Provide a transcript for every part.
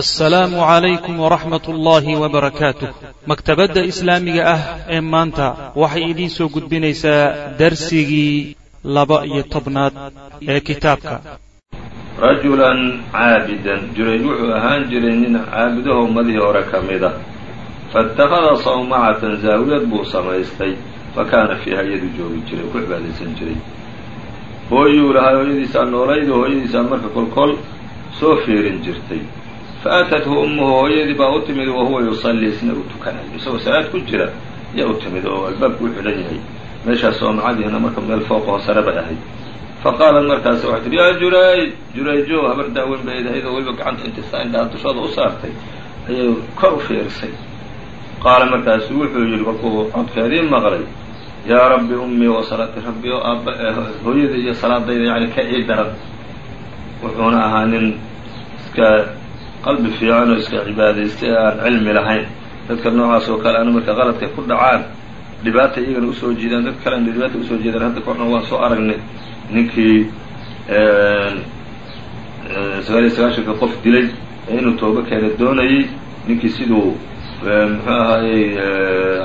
assalaamu calaykum waraxmat ullaahi maktabadda islaamiga ah ee maanta waxay idiin soo gudbinaysaa darsigii laba iyo tobnaad ee kitaabka. Rajulan caabidan. Jurayj wuxuu ahaan jiray nin caabudaho ummadihii hore ka mida faاtakhada sawmacatan zaawiyad buu samaystay. Fa kaana fiiha iyadu joogi jiray ku cibaadaysan jiray. Hooyuu lahaa hooyadiisaa noolayda hooyadiisaa marka kolkol soo fiirin jirtay faatathu ummuhu hooyadii baa u timid wahuwa yusallii isna uu tukanayo isagoo salaad ku jira ayaa u timid oo albaabku u xidhan yahay meeshaas soomacadiina marka meel fooqaho sare bay ahayd fa qaalat markaas waxay tihi yaa jurayj jurayjo habar daaweyn bay ahayd oo weliba gacanta intisaa indhaha dushooda u saartay ayay kor u fiirisay qaala markaasu wuxuu yidhi kolkuu codkeedii maqlay yaa rabbi ummii wa salaati rabbi oo aaba hooyada iyo salaadayda yani ka ii daran wuxuuna ahaa nin iska qalbi fiican oo iska cibaadaystay ee aan cilmi lahayn. Dadka noocaas oo kale ana marka qaladkay ku dhacaan dhibaata iyagana u soo jiidaan. Dad kale ana dhibaata u soo jiidaan hadda ka waan soo aragnay. Ninkii sagaal iyo sagaashanka qof dilay ee inuu toobo keena doonayey. Ninkii siduu muxuu ahaayey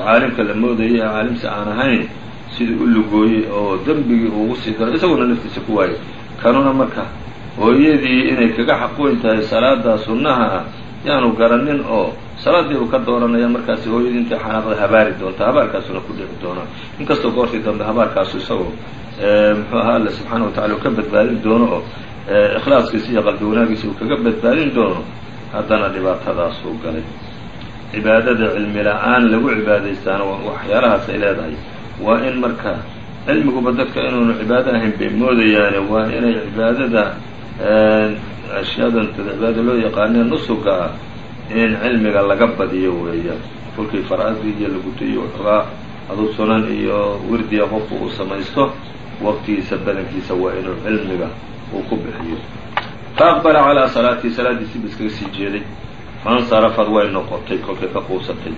caalimka la moodayay ee caalimsi aan ahayn siduu u lugooyey oo dembigii ugu sii daro isaguna naftiisa ku waayay kanuna marka hooyadii inay kaga xaqweyn tahay salaada sunnaha ah yaanu garanin oo salaaddii uu ka dooranaya markaasi hooyadii intay xanaaqda habaari doonta habaarkaasuna ku dhici doonaa inkastoo goortii dambe habaarkaasu isagoo muxuu ahaa alle subxaana watacala uu ka badbaadin doono oo ikhlaaskiisa iyo qalbi wanaagiisa uu kaga badbaadin doono haddana dhibaatadaasuu galay. Cibaadada cilmi la'aan lagu cibaadaystaana waxyaalahaas ay leedahay. Waa in marka cilmiguba dadka inuunu cibaado ahayn bay moodayaane waa inay cibaadada ashyaadan cibaado loo yaqaanee nusuga ah in cilmiga laga badiyo weeyaan kolkii fara-adii iyo laguto iyo waxoogaa aduu sunan iyo wirdiga qofku uu samaysto waqtigiisa badankiisa waa inuu cilmiga uu ku bixiyo. Fa aqbala calaa salaatii salaadiisiiba iskaga sii jeeday. Faاnsarafad way noqotay kolkay ka quusatay.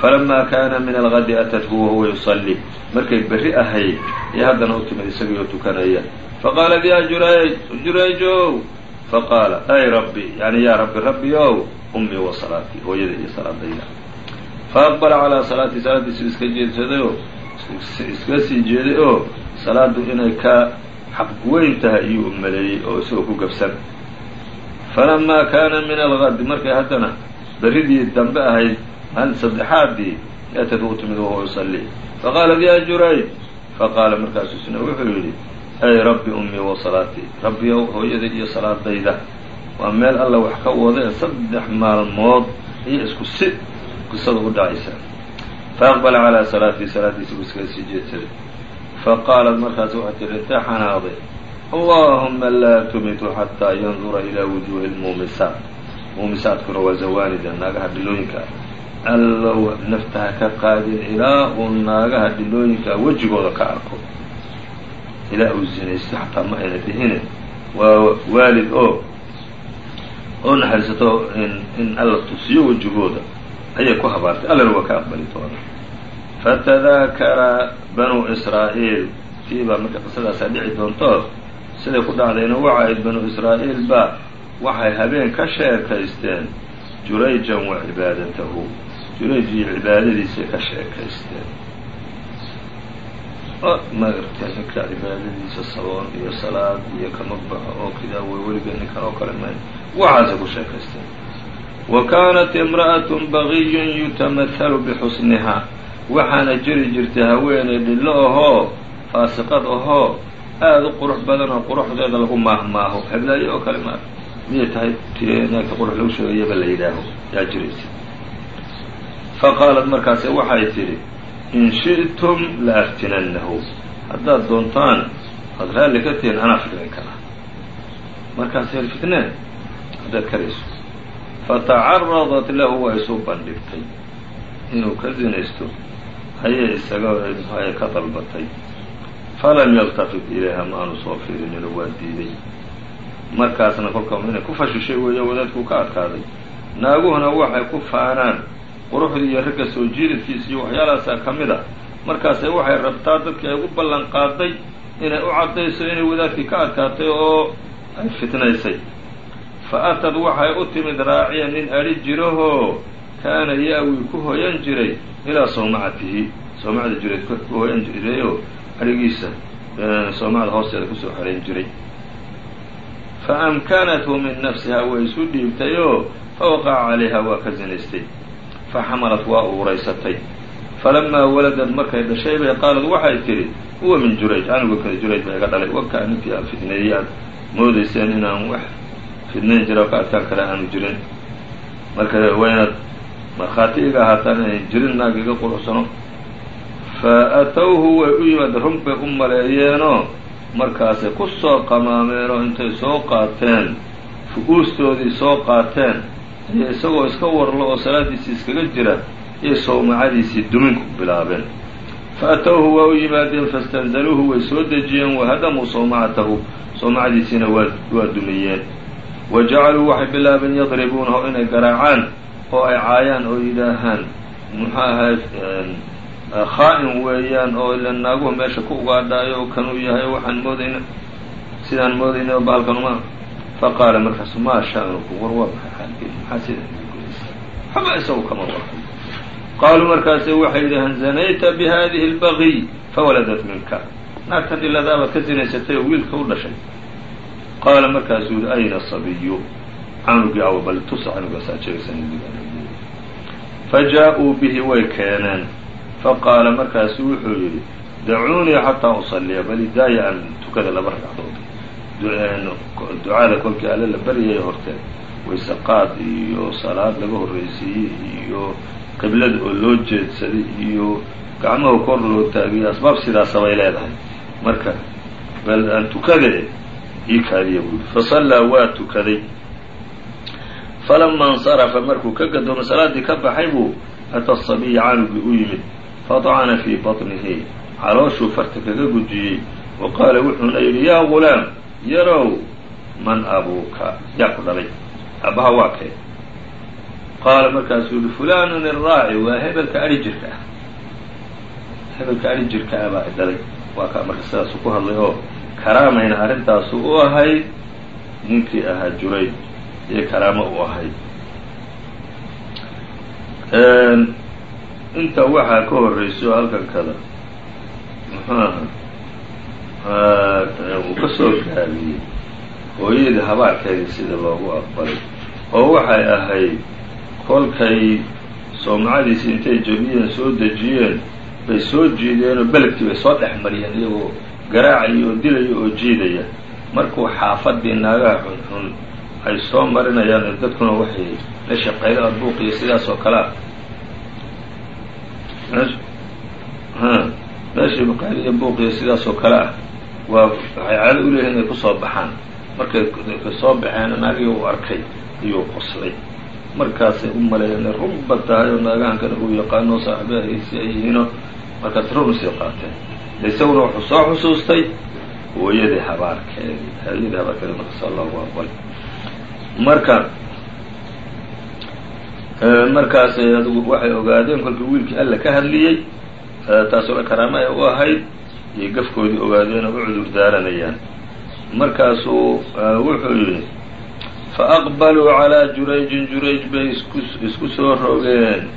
Falamaa kaana min algadi atathu wahuwa yusallii markay berri ahayd ee haddana u timid isagii oo tukanaya faqaalat yaa jurayj jurayjow faqaala ay rabbi yani yaa rabbi rabbi ow ummii wa salaatii hooyada iyo salaadayda faaqbala calaa salaatii salaadiisu iska jeedsaday oo iska sii jeeday oo salaadu inay ka xaq weyn tahay iyuu u maleeyey oo isagoo ku gabsan falamaa kaana min algadi markay haddana berridii dambe ahayd maalin saddexaadii atat u timid wahuwa yusallii faqaalat yaa jurayj faqaala markaasu isna wuxuu yidhi ay rabbi ummii wa salaatii rabbi ow hooyada iyo salaadayda. Waa meel alla wax ka wadee saddex maalmood iyo isku si qisada u dhacaysa faaqbala calaa salaatii salaadiisi buu iskaga sii jeedsaday. Faqaalat markaas waxay tihi intee xanaaqday allahuma laa tumitu xataa yandura ilaa wujuuhi lmuumisaat muumisaadkuna waa zawaanida naagaha dhilooyinka allow naftaha ka qaadin ilaa uu naagaha dhilooyinka wejigooda ka arko ilaa uu zinaysto xataa ma ayna dhihine waa waalid oo oo naxariisato in in alla tusiyo wejigooda ayay ku habaartay. Allana waa ka aqbali doona. Fatadaakara banuu israa'iil. Tiibaa marka qisadaasaa dhici doonto siday ku dhacdayna waxa ayd banuu israa'iil ba waxay habeen ka sheekaysteen jurayjan wa cibaadatahu. Jurayj iyo cibaadadiisay ka sheekaysteen maaragtay ninka cibaadadiisa saboon iyo salaad iyo kama baxo oo kidaa way weliga ninkan oo kale may waxaasay ku sheekaysteen wa kaanat imra'atun bagiyun yutamahalu bixusniha. Waxaana jiri jirtay haweeney dhillo ahoo faasiqad ahoo aada u qurux badan oo quruxdeeda lagu maahmaaho. Heblaayo oo kale ma miyay tahay naagta qurux lagu sheegayaba la yidhaaho. Yaa jiraysa fa qaalat markaase waxay tidhi in shi'tum la aftinannahu haddaad doontaan aad raalli ka tihiin anaa fitnayn kara markaas hel fitneen haddaad karayso fatacaradat lahu waa isu bandhigtay inuu ka zinaysto ayay isaga mxuaye ka dalbatay falam yaltafit ilayha ma aanu soo fiirinino waa diiday markaasna kolka inay ku fashishay weeya wadaadkuu ka adkaaday naaguhuna waxay ku faanaan quruxdii iyo ragga soo jiidadkiisa iyo waxyaalahaasaa ka mid a. Markaase waxay rabtaa dadkii ay u ballan qaaday inay u caddayso inay wadaadkii ka adkaatay oo ay fitnaysay. Faatad waxay u timid raaciya nin adhi jirahoo kaana ya-wi ku hoyan jiray. Ilaa sawmacatihi sawmacda jireed ku hoyan jirayoo adhigiisa soomacda hoosteeda ku soo xerayn jiray. Fa amkanathu min nafsiha way isu dhiibtayoo fawaqaca calayha waa ka zinaystay fa xamalat waa uuraysatay. Falamaa waladad markay dhashay bay qaalad waxay tidhi huwa min jurayj anigu kada jurayj baa iga dhalay. Wakaa ninkii aan fidneeyey aad moodayseen inaan wax fidnayn jira ka adkaan kale aanu jirin. Marka waa inaad markhaati iga ahaataan inay jirin naag iga quruxsano. Fa atowhu way u yimaadeen run bay u maleeyeenoo markaasay ku soo qamaameenoo intay soo qaateen fu-uustoodii soo qaateen iyo isagoo iska warlo oo salaadiisii iskaga jira iyo sawmacadiisii duminku bilaabeen. Fa atowhu waa u yimaadeen fastanzaluuhu way soo dejiyeen wahadamuu sawmacatahu sawmacadiisiina waa dumiyeen. Wa jacaluu waxay bilaabeen yadribuunahu inay garaacaan oo ay caayaan oo yidhaahaan. Muxuu ahay khaa-in weeyaan oo ila naaguhu meesha ku ugaadhaayo oo kanuu yahay waxaan moodayna sidaan moodayna oo bahalkanuma faqaala markaasu maa sha'nukum war waa maxay xaalkiin maxaa sida waxba isagu kama warhay qaaluu markaase waxay yidhaheen zanayta bihadihi اlbagiy fawaladat minka naagtan iladaabad ka zinaysatay oo wiilka u dhashay qaala markaasuu yihi ayna sabiyu canugii aw bal tusa canugaasaa jeegsan fa jaa-uu bihi way keeneen faqaala markaasu wuxuu yidhi dacuunii xataa usaliya bal idaaya aan tukada laba ragcadood ducada kolkii alle la baryaya horteed wayse qaad iyo salaad laga horreysiiyey iyo qiblada oo loo jeedsaday iyo gacmaha kor loo taagiyay asbaab sidaasabay leedahay. Marka bal aan tukade ii kaadiya buu yidhi fasallaa waa tukaday. Falama insarafa markuu ka gadoomay salaaddii ka baxay buu ata sabiya canugii u yimid. Fadcana fii baطnihi calooshuu farta kaga gujiyey wa qaala wuxuuna yidhi yaa gulaam yarow man abuuka. Yaa ku dhalay. Aabbaha waa kee. Qaala markaasuu yihi fulanun iraaci waa hebelka adhi jirka. Ah hebelka adhi jirka ah baa dhalay. Waa kaa marka sidaasu ku hadlay oo karaamayna arrintaasu u ahayd ninkii ahaa jurayd iyo karaamo u ahayd inta waxaa ka horrayso halkan kada muxuu aha uu ka soo gaabiyey hooyadii habaarkeedii sida loogu aqbalay. Oo waxay ahayd kolkay soomacadiisii intay jabiyeen soo dejiyeen bay soo jiideen oo beledkii bay soo dhex mariyeen iyagoo garaacaya oo dilaya oo jiidaya. Markuu xaafadii naagaha xunxun ay soo marinayaan dadkuna waxay la shaqeyda adbuuqiyo sidaas oo kale meeshii baqaaliya buuqiyo sidaas oo kale ah waa waxay caado u leeyihiin inay ku soo baxaan. Markay soo baxeen naagii uu arkay ayuu qoslay. Markaasay u maleeyeen inay runba tahay oo naagahankana uu yaqaano saaxiibahiisi ay yihiino markaas run u sii qaateen. Isaguna wuxuu soo xusuustay hooyadii habaarkeedi hooyadii habaarkeedi markaas allahu aqbal marka markaas adigu waxay ogaadeen kolkii wiilkii alla ka hadliyey taasuna karaama ay u ahayd iyo gafkoodii ogaadeen u cudur daaranayaan. Markaasuu wuxuu yidhi faaqbaluu calaa jurayjin jurayj bay isku soo rogeen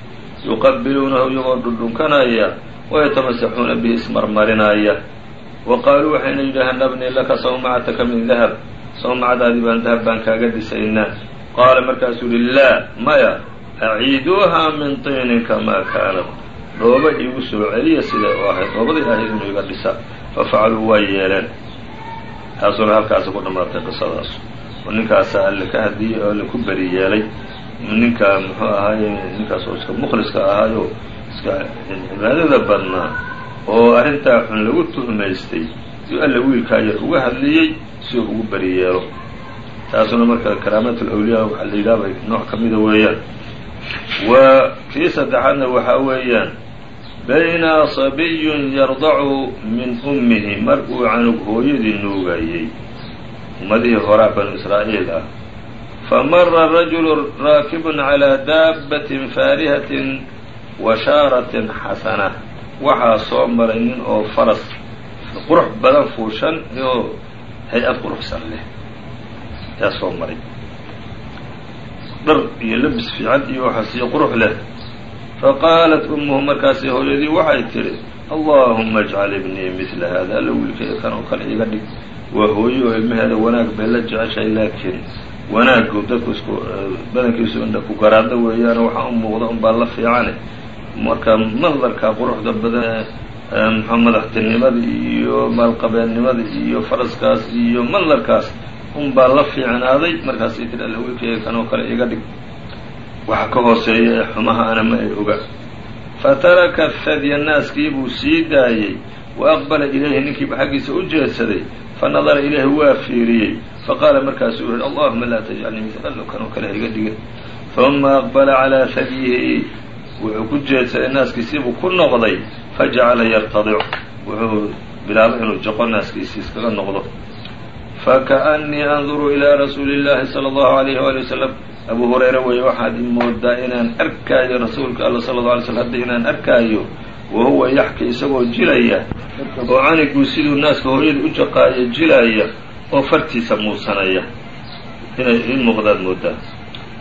yuqabiluunahu iyagoo dhundhunkanaya wayatamasaxuuna bihi ismarmarinaya. Wa qaaluu waxayna yidhaaheen nabni laka sawmacataka min dahab. Sawmacadaadii baan dahab baan kaaga dhisaynaa. Qaala markaasuu yihi laa maya aciiduuha min tiinin kamaa kaanat dhooba iigu soo celiya siday u ahayd dhoobadii ahayd inuu iga dhisa fafacaluu waa yeeleen. Taasuna halkaasi ku dhammaatay qisadaas. Oo ninkaasaa alle ka hadiyey oo alle ku beri yeelay ninka muxuu ahaaye ninkaas oo iska mukhliska ahaayo iska cibaadada badnaa oo arrintaa xun lagu tuhmaystay si alle wiilkaa yar uga hadliyey si uu ugu beri yeelo. Taasuna marka karaamat alawliyaa waxaa la yidhaha bay nooc ka mida weeyaan. Wa kii saddexaadna waxaa weeyaan bayna sabiyun yardacu min ummihi mar uu canug hooyadii nuugayey ummadihii horaa banu israa'iil ah. Famara rajulu raakibun calaa daabbatin faarihatin washaaratin xasana. Waxaa soo maray nin oo faras qurux badan fuushan oo hay'ad quruxsan leh. Yaa soo maray. Dhar iyo labis fiican iyo waxaas iyo qurux leh faqaalat ummuhu markaasi hooyadii waxay tidhi allahuma ajcal ibnii midla hada alla wiilkayga kan oo kale iga dhig waa hooyo oo ilmaheeda wanaag bay la jeceshahay laakiin wanaaggu dadku isku badankiisu indha ku garaadda weeyaano waxaa u muuqda unbaa la fiicane marka mandarka quruxda badan mxua madaxtinimada iyo maalqabeennimada iyo faraskaas iyo mandarkaas unbaa la fiicnaaday markaasay tir alla wiilkayga kan oo kale iga dhig waxa ka hooseeya ee xumahaana ma ay oga. Fataraka thadya naaskii buu sii daayey. Wa aqbala ilayhi ninkii ba xaggiisa u jeedsaday. Fanadara ilayhi waa fiiriyey. Faqaala markaasuu yihi allahuma laa tajcalnii midqalo kanoo kale ha iga dhigin huma aqbala calaa hadyihi wuxuu ku jeedsaday naaskiisiibuu ku noqday. Fajacala yartadic wuxuu bilaabay inuu jaqo naaskiisii iskaga noqdo. Faka'anii anduru ilaa rasuuli llaahi sala allahu alayhi waali wasalam abu hurayra weeye waxaad moodaa inaan arkaayo rasuulka alla sala اlه alay slm hadda inaan arkaayo wa huwa yaxki isagoo jilaya oo caniguu siduu naaska hooyada u jaqaayo jilaya oo fartiisa muusanaya inay ii muuqdaad moodaa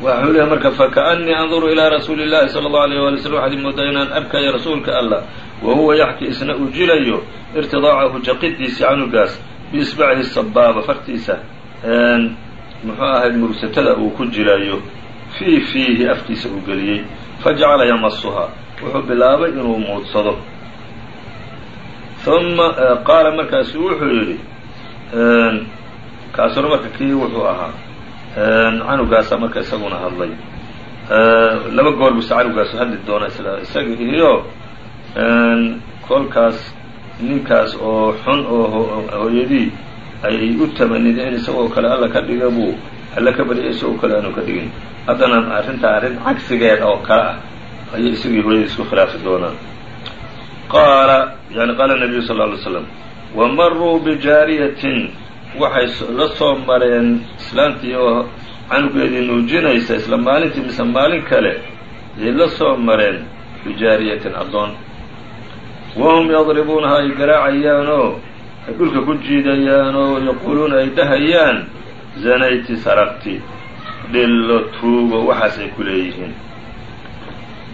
waxuu leehay marka fakaأnnii anduru ilaa rasuuli اllahi salى اllahu alayh wali slm waxaad moodaa inaan arkaayo rasuulka allah wa huwa yaxki isna uu jilayo irtidaacahu jaqidiisi canugaas biisbacihi sabaaba fartiisa muxuu ahay mursatada uu ku jirayo fii fiihi afkiisa uu geliyey fajacala yamasuhaa wuxuu bilaabay inuu muudsado. Uma qaala markaasu wuxuu yidhi kaasuna marka kii wuxuu ahaa canugaasa marka isaguna hadlay. Laba goor buse canugaasu hadli doona isla isaga iyo kolkaas ninkaas oo xun oo hooyadii ay u tamanida in isagoo kale alla ka dhiga buu alla ka barya isagoo kale aanu ka dhigin. Haddana arrintaa arrin cagsigeeda oo kale ah ayay isagii hooyadii isku khilaafi doonaan. Qaala yani qaala nabiyu sal ly slam wamaruu bijaariyatin waxay la soo mareen islaantii oo canugeedii nuujinaysa isla maalintii mise maalin kale ayay la soo mareen bijaariyatin addoon. Wahum yadribuunaha ay garaacayaanoo ay dhulka ku jiidayaan oo yaquuluuna ay dhahayaan zanayti saraqti dhillo tuugo waxaas ay ku leeyihiin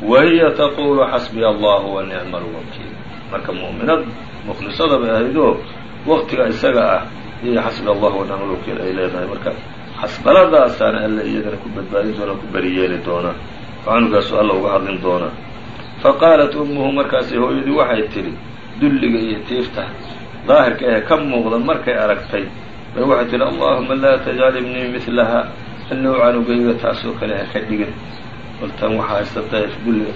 wa hiya taquulu xasbiya allahu wa nicma alwakiil marka mu'minad mukhlisada bay ahaydoo waqtiga isaga ah iyo xasbiya allahu wa nicma alwakiil ay leedahay marka xasbaladaasaan alle iyadana ku badbaadin doona ku beriyeeli doona oo canugaasu alla uga hadlin doona faqaalat ummuhu markaasi hooyadii waxay tidhi dulliga iyo tiifta daahirka ee ka muuqda markay aragtay. Bay waxay tidhi allahuma laa tajcal ibnii midlaha allow canugayga kale ha ka dhigin. Waltan waxaa haysata dulliga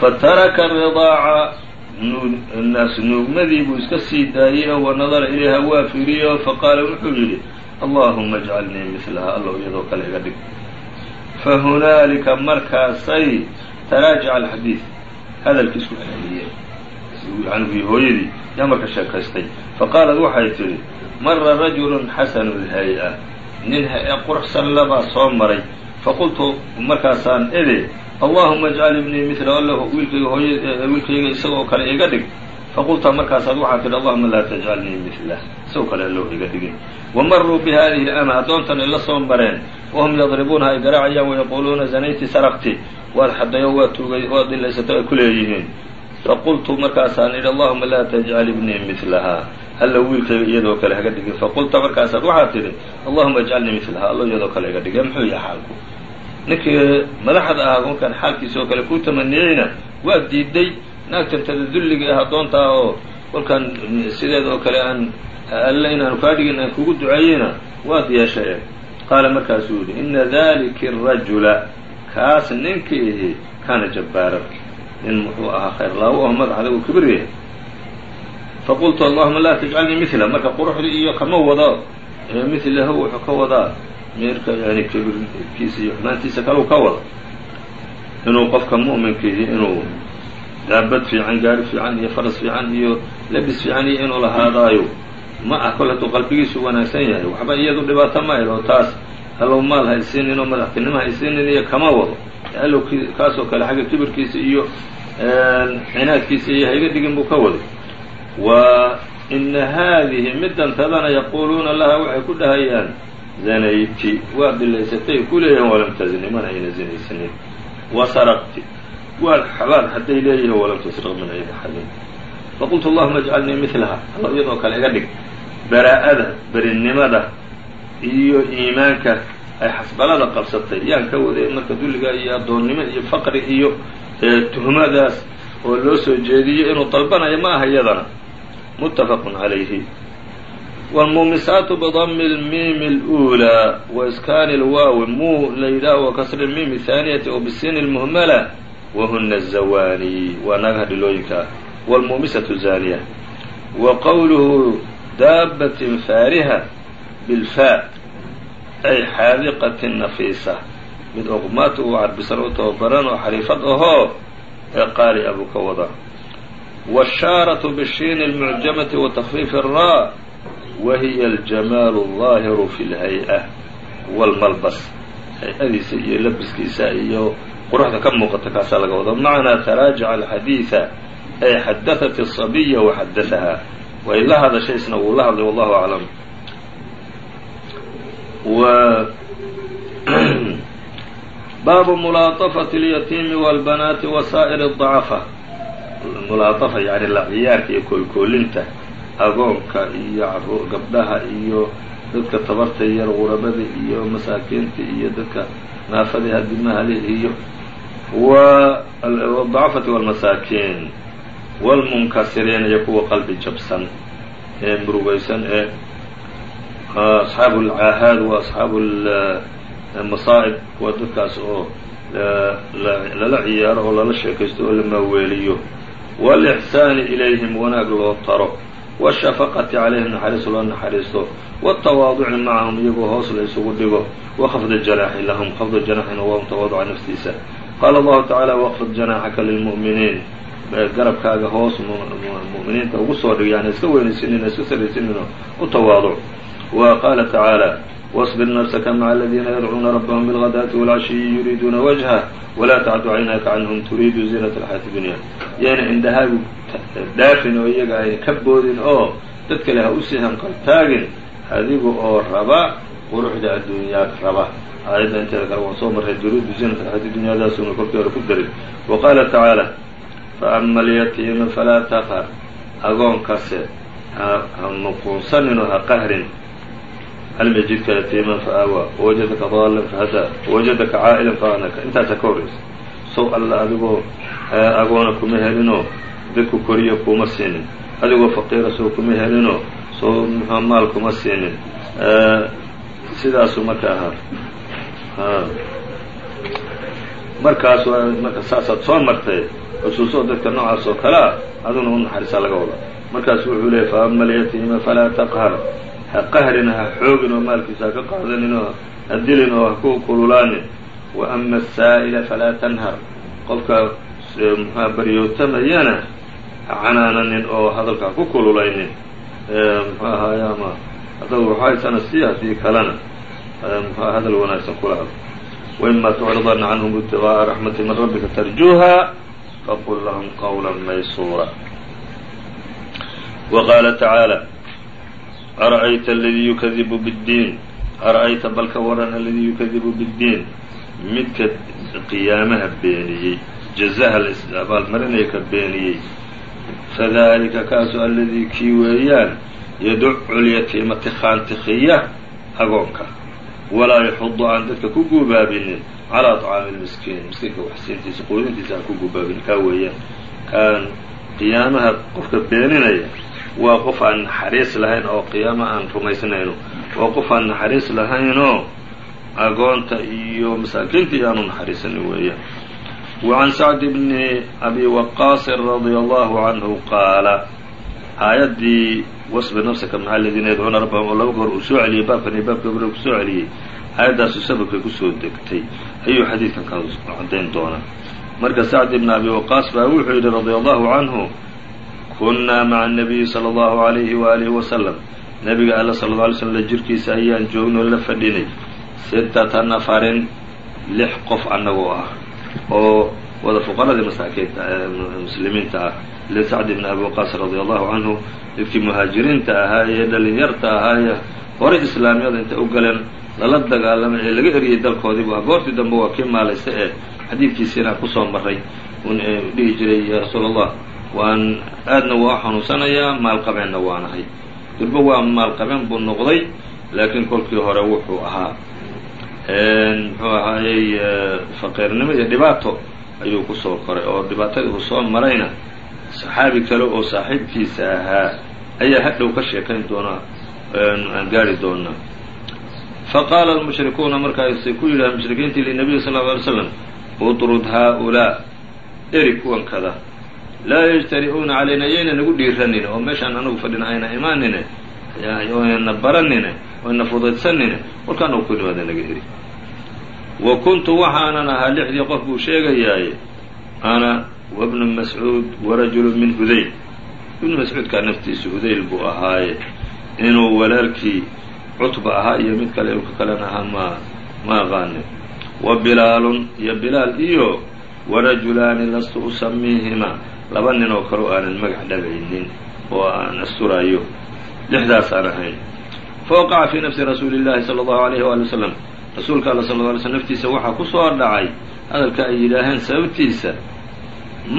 fataraka ridaaca naas nuugmadii buu iska sii daayey oo wanadara ilayha waa fiiriyo faqaala wuxuu yidhi allahuma ajcalnii midlaha allow iyadoo kale iga dhig. Fahunaalika markaasay taraajaca alxadiid hadalkii isku canugii hooyadii yaa marka sheekaystay faqaalat waxay tidhi mara rajulun xasanu lhay-a nin quruxsan labaa soo maray. Faqultu markaasaan ede allahuma ajcal ibnii midla alla wiilkayga hooy wiilkayga isagoo kale iga dhig. Faqulta markaasaad waxaa tidhi allahuma laa tajcalnii midlah isagoo kale allow iga dhigin wamaruu bi hadihi lama addoontan ay la soo mareen wahum yadribuunaha ay garaacayaan wayaquuluuna zanayti saraqti waad xadayo waad tuugay waad dilaysata ay ku leeyihiin faqultu markaasaan idhi allahuma laa tajcal ibnii midlaha alla wiilkayga iyadoo kale haga dhigin faqulta markaasaad waxaad tidhi allahuma ajcalnii midlaha allo iyadoo kale iga dhige muxuu yahay xaalku ninkii madaxda ahaa kolkaan xaalkiisa oo kale kuu tamaniyeyna waa diiday naagtantada dulliga ah addoonta ah oo kolkaan sideeda oo kale aan alle inaanu kaa dhigin aan kugu duceeyeyna waad yeeshay qaala markaasuu yidhi ina dalika arajula kaas ninkiihi kaana jabbaaran nin muxuu ahaa khayrlaawo oo madaxda uu kibir yahay faqultu allahuma laa tajcalnii mila marka quruxdii iyo kama wado milahu wuxuu ka wadaa meerka yani kibirkiisa iyo xumaantiisa kalau ka wado inuu qofka mu'minkiihi inuu daabad fiican gaari fiican iyo faras fiican iyo labis fiican iyo inuu lahaadaayo ma ah kol hadduu qalbigiisu wanaagsan yahay. Waxba iyadu dhibaato ma elo taas allow maal haysiinin oo madaxtinimo haysiinin iyo kama wado. Allow kaasoo kale xagga kibirkiisa iyo cinaadkiisa iyo hayga dhigin buu ka waday. Wa ina haadihi middan tadana yaquuluuna laha waxay ku dhahayaan zanayti. Waa bilaysatay ku leeyahin walam tazni. Mana ayna zinaysanin. Wa saraqti. Waa xabaal hadday leeyihiin walam tasriq. Mana ayna xadin faqultu allahuma ajcalnii milaha alla iyadoo kale iga dhig baraa'ada berinnimada iyo iimaanka ay xasbalada qabsatay yaan ka waday marka dulliga iyo addoonnimo iyo faqri iyo tuhmadaas oo loo soo jeediyo inuu dalbanayo ma aha iyadana muttafaqun calayhi wاlmuumisaatu bdmi اlmiimi اlأulىa waiskaani اlwaawi muu layidhaah wakasri اlmiimi الhaaniyati o bisiini اlmuhmala wahuna الzawaani waa naagaha dhilooyinka wاlmuumisatu zaaniya wa qowluhu daabatin faariha bilfaa ay xaadiqatin nafiisa mid oqmaata u carbisan u tababaran oo xariifad ahoo ee qaali abuu ka wada wاshaaraةu bishiin اlmucjamati wa takfiif الraa wahiya aljamaalu الظaahiru fi اlhay-a wاlmalbas hay-adiisa iyo labiskiisa iyo quruxda ka muuqata kaasaa laga wada macnaa taraajaca alxadiida ay xadaثat الصabiya waxadaثaha way la hadashaysna wuu la hadlay wallahu aclam baabu mulaaطafaةi اlyatiimi wاlbanaati wasaa'ir الضacafa mulaaطafa yani la ciyaarka iyo koolkoolinta agoonka iyo caruur gabdhaha iyo dadka tabarta yar qurabada iyo masaakiinta iyo dadka naafada hadimaha leh iyo wdacafati wاlmasaakiin wاlmunkasiriin iyo kuwa qalbi jabsan ee murugaysan ee asxaabu اlcaahaad wa asxaabu masaa'ib kuwa dadkaas oo lala ciyaaro oo lala sheekaysto oo la maaweeliyo wاlإxsaani ilayhim wanaag loo taro wالshafaqati calayhim naxariis loo naxariisto wالtawaaduci macahum iyagoo hoos la isugu dhigo wkhfd janaaxi lahum khafd janaxina waa tawaaduca naftiisa qaala allahu tacaala waqfid janaaxaka lilmu'miniin garabkaaga hoos mu'miniinta ugu soo dhig yani iska weynaysinina iska saraysinino u tawaaduc wa qaala tacaala واصbir nafsaka mca aladiina yadcuuna rabahum bilغadaati wاlcashiyi yuriiduuna wajha walaa tacdu caynaaka canhum turiidu ziinat alxayaati dunya yayna indhahaagu dhaafin oo iyaga ayna ka boodin oo dad kale ha usii hanqaltaagin adiga oo raba quruxda adduunyaad raba aayadda inteeda kale waan soo marray turiidu ziinat alxayaati dunyadaasuna kolkii hore ku darin wa qaala tacaala faama alyatiima falaa taqhar agoonkase ha nuquunsanin oo ha qahrin alam yajidka yatiiman faawaa wawajadaka daalan fahadaa wawajadaka caa'ilan faanaka intaasa ka horraysa sow alla adigoo agoona kuma helinoo dadku koriya kuma siinin adigoo faqiira sow kuma helinoo sow muxua maal kuma siinin sidaasu marka ahaa markaas marka saasaad soo martay xusuusoo dadka noocaas oo kale ah aduna u laga wada markaasu wuxuu leeyay fa ama alyatiima falaa taqhar. Ha qahrin ha xoogin oo maalkiisa ha ka qaadanin oo ha dilin oo ha ku kululaanin. Wa ama asaa'ila falaa tanhar. Qofka muxua baryootamayana ha canaananin oo hadalka ha ku kululaynin. Muxuu ahaay ama haddaad waxaysana kalena muxua hadal wanaagsan kula hadlo waima tucridana canhum ibtiغaaءa raxmati min rabbika tarjuuha faqul lahum qawla maysuura wa qaala tacaalى ara'ayta aladii yukadibu biddiin ara'ayta balka waran aladii yukadibu biddiin midka qiyaamaha beeniyey jazaha la abaalmarinaya ka beeniyey fadalika kaasu aladii kii weeyaan yaducu lyatiima tikhaantikiya agoonka walaa yaxudu aan dadka ku guubaabinin calaa طcaami lmiskiin miskiinka waxsiintiisa quudintiisa aan ku guubaabinin kaa weeyaan kaan qiyaamaha qofka beeninaya waa qof aan naxariis lahayn oo qiyaamo aan rumaysnayno waa qof aan naxariis lahaynoo agoonta iyo masaakiinta iyo aanu naxariisanin weeyaan wa can sacd bni abi waqaasin radia allahu canhu qaala aayaddii wasbir nafsaka maca aladiina yadcuuna rabbahum oo laba goor uu soo celiyey baabkan iyo baabka hore ku soo celiyey aayaddaasu sababkay ku soo degtay. Ayuu xadiidkan ka caddayn doonaa. Marka sacd ibni abi waqaas baa wuxuu yidhi radia allahu canhu kunnaa maca annabiyi sala allahu alayhi waalihi wasalam nabiga alla sala alla alay slm jirkiisa ayaan joognoo la fadhinay. Sittata nafarin lix qof annagoo ah oo wada fuqaradii masaakiinta muslimiinta ah li sacd ibni abi waqaas radia allahu canhu dadkii muhaajiriinta ahaa ee dhalinyarta ahaa ee hore islaamiyada intay u galeen lala dagaalamay ee laga eriyey dalkoodiibu ah goortii dambe waa kii maalaysa ee xadiidkiisiina ku soo maray dhihi jiray ya rasuul allah waan aadna waa xanuunsanayaa maalqabeenna waanahay durbo waa maalqabeen buu noqday laakiin kolkii hore wuxuu ahaa muxuu ahaayey faqiirnimo iyo dhibaato ayuu ku soo koray oo dhibaatadii uu soo marayna saxaabi kale oo saaxiibkiisa ahaa ayaa hadhow ka sheekayn doonaa aan gaari doonaa faqaala almushrikuuna markaasay ku yidhaha mushrikiintii linabiyi sal lla alay slam utrud haa-ulaa eri kuwan kada. Laa yajtari'uuna calayna yayna nagu dhiiranin oo meeshaan anagu fadhina ayna imaanine oyna baranine oyna fudaydsanine warkaan u ku nimaada naga eri wa kuntu waxaanan ahaa lixdii qof buu sheegayaaye ana wabnu mascuud warajulu min hudayl. Ibnu mascuudkaa naftiisu hudayl buu ahaaye inuu walaalkii cutba ahaa iyo mid kale ka kalena ahaa ma ma aqaanin wa bilaalun iyo bilaal iyo warajulaani lastu usamiihima laba nin oo kale oo aanan magac dhabaynin oo aan asturayo lixdaas aan ahayn. Fa waqaca fii nafsi rasuuli llahi sala allahu alayhi waali wasalam rasuulka alla sal lla alay slm naftiisa waxaa ku soo dhacay hadalka ay yidhaaheen sababtiisa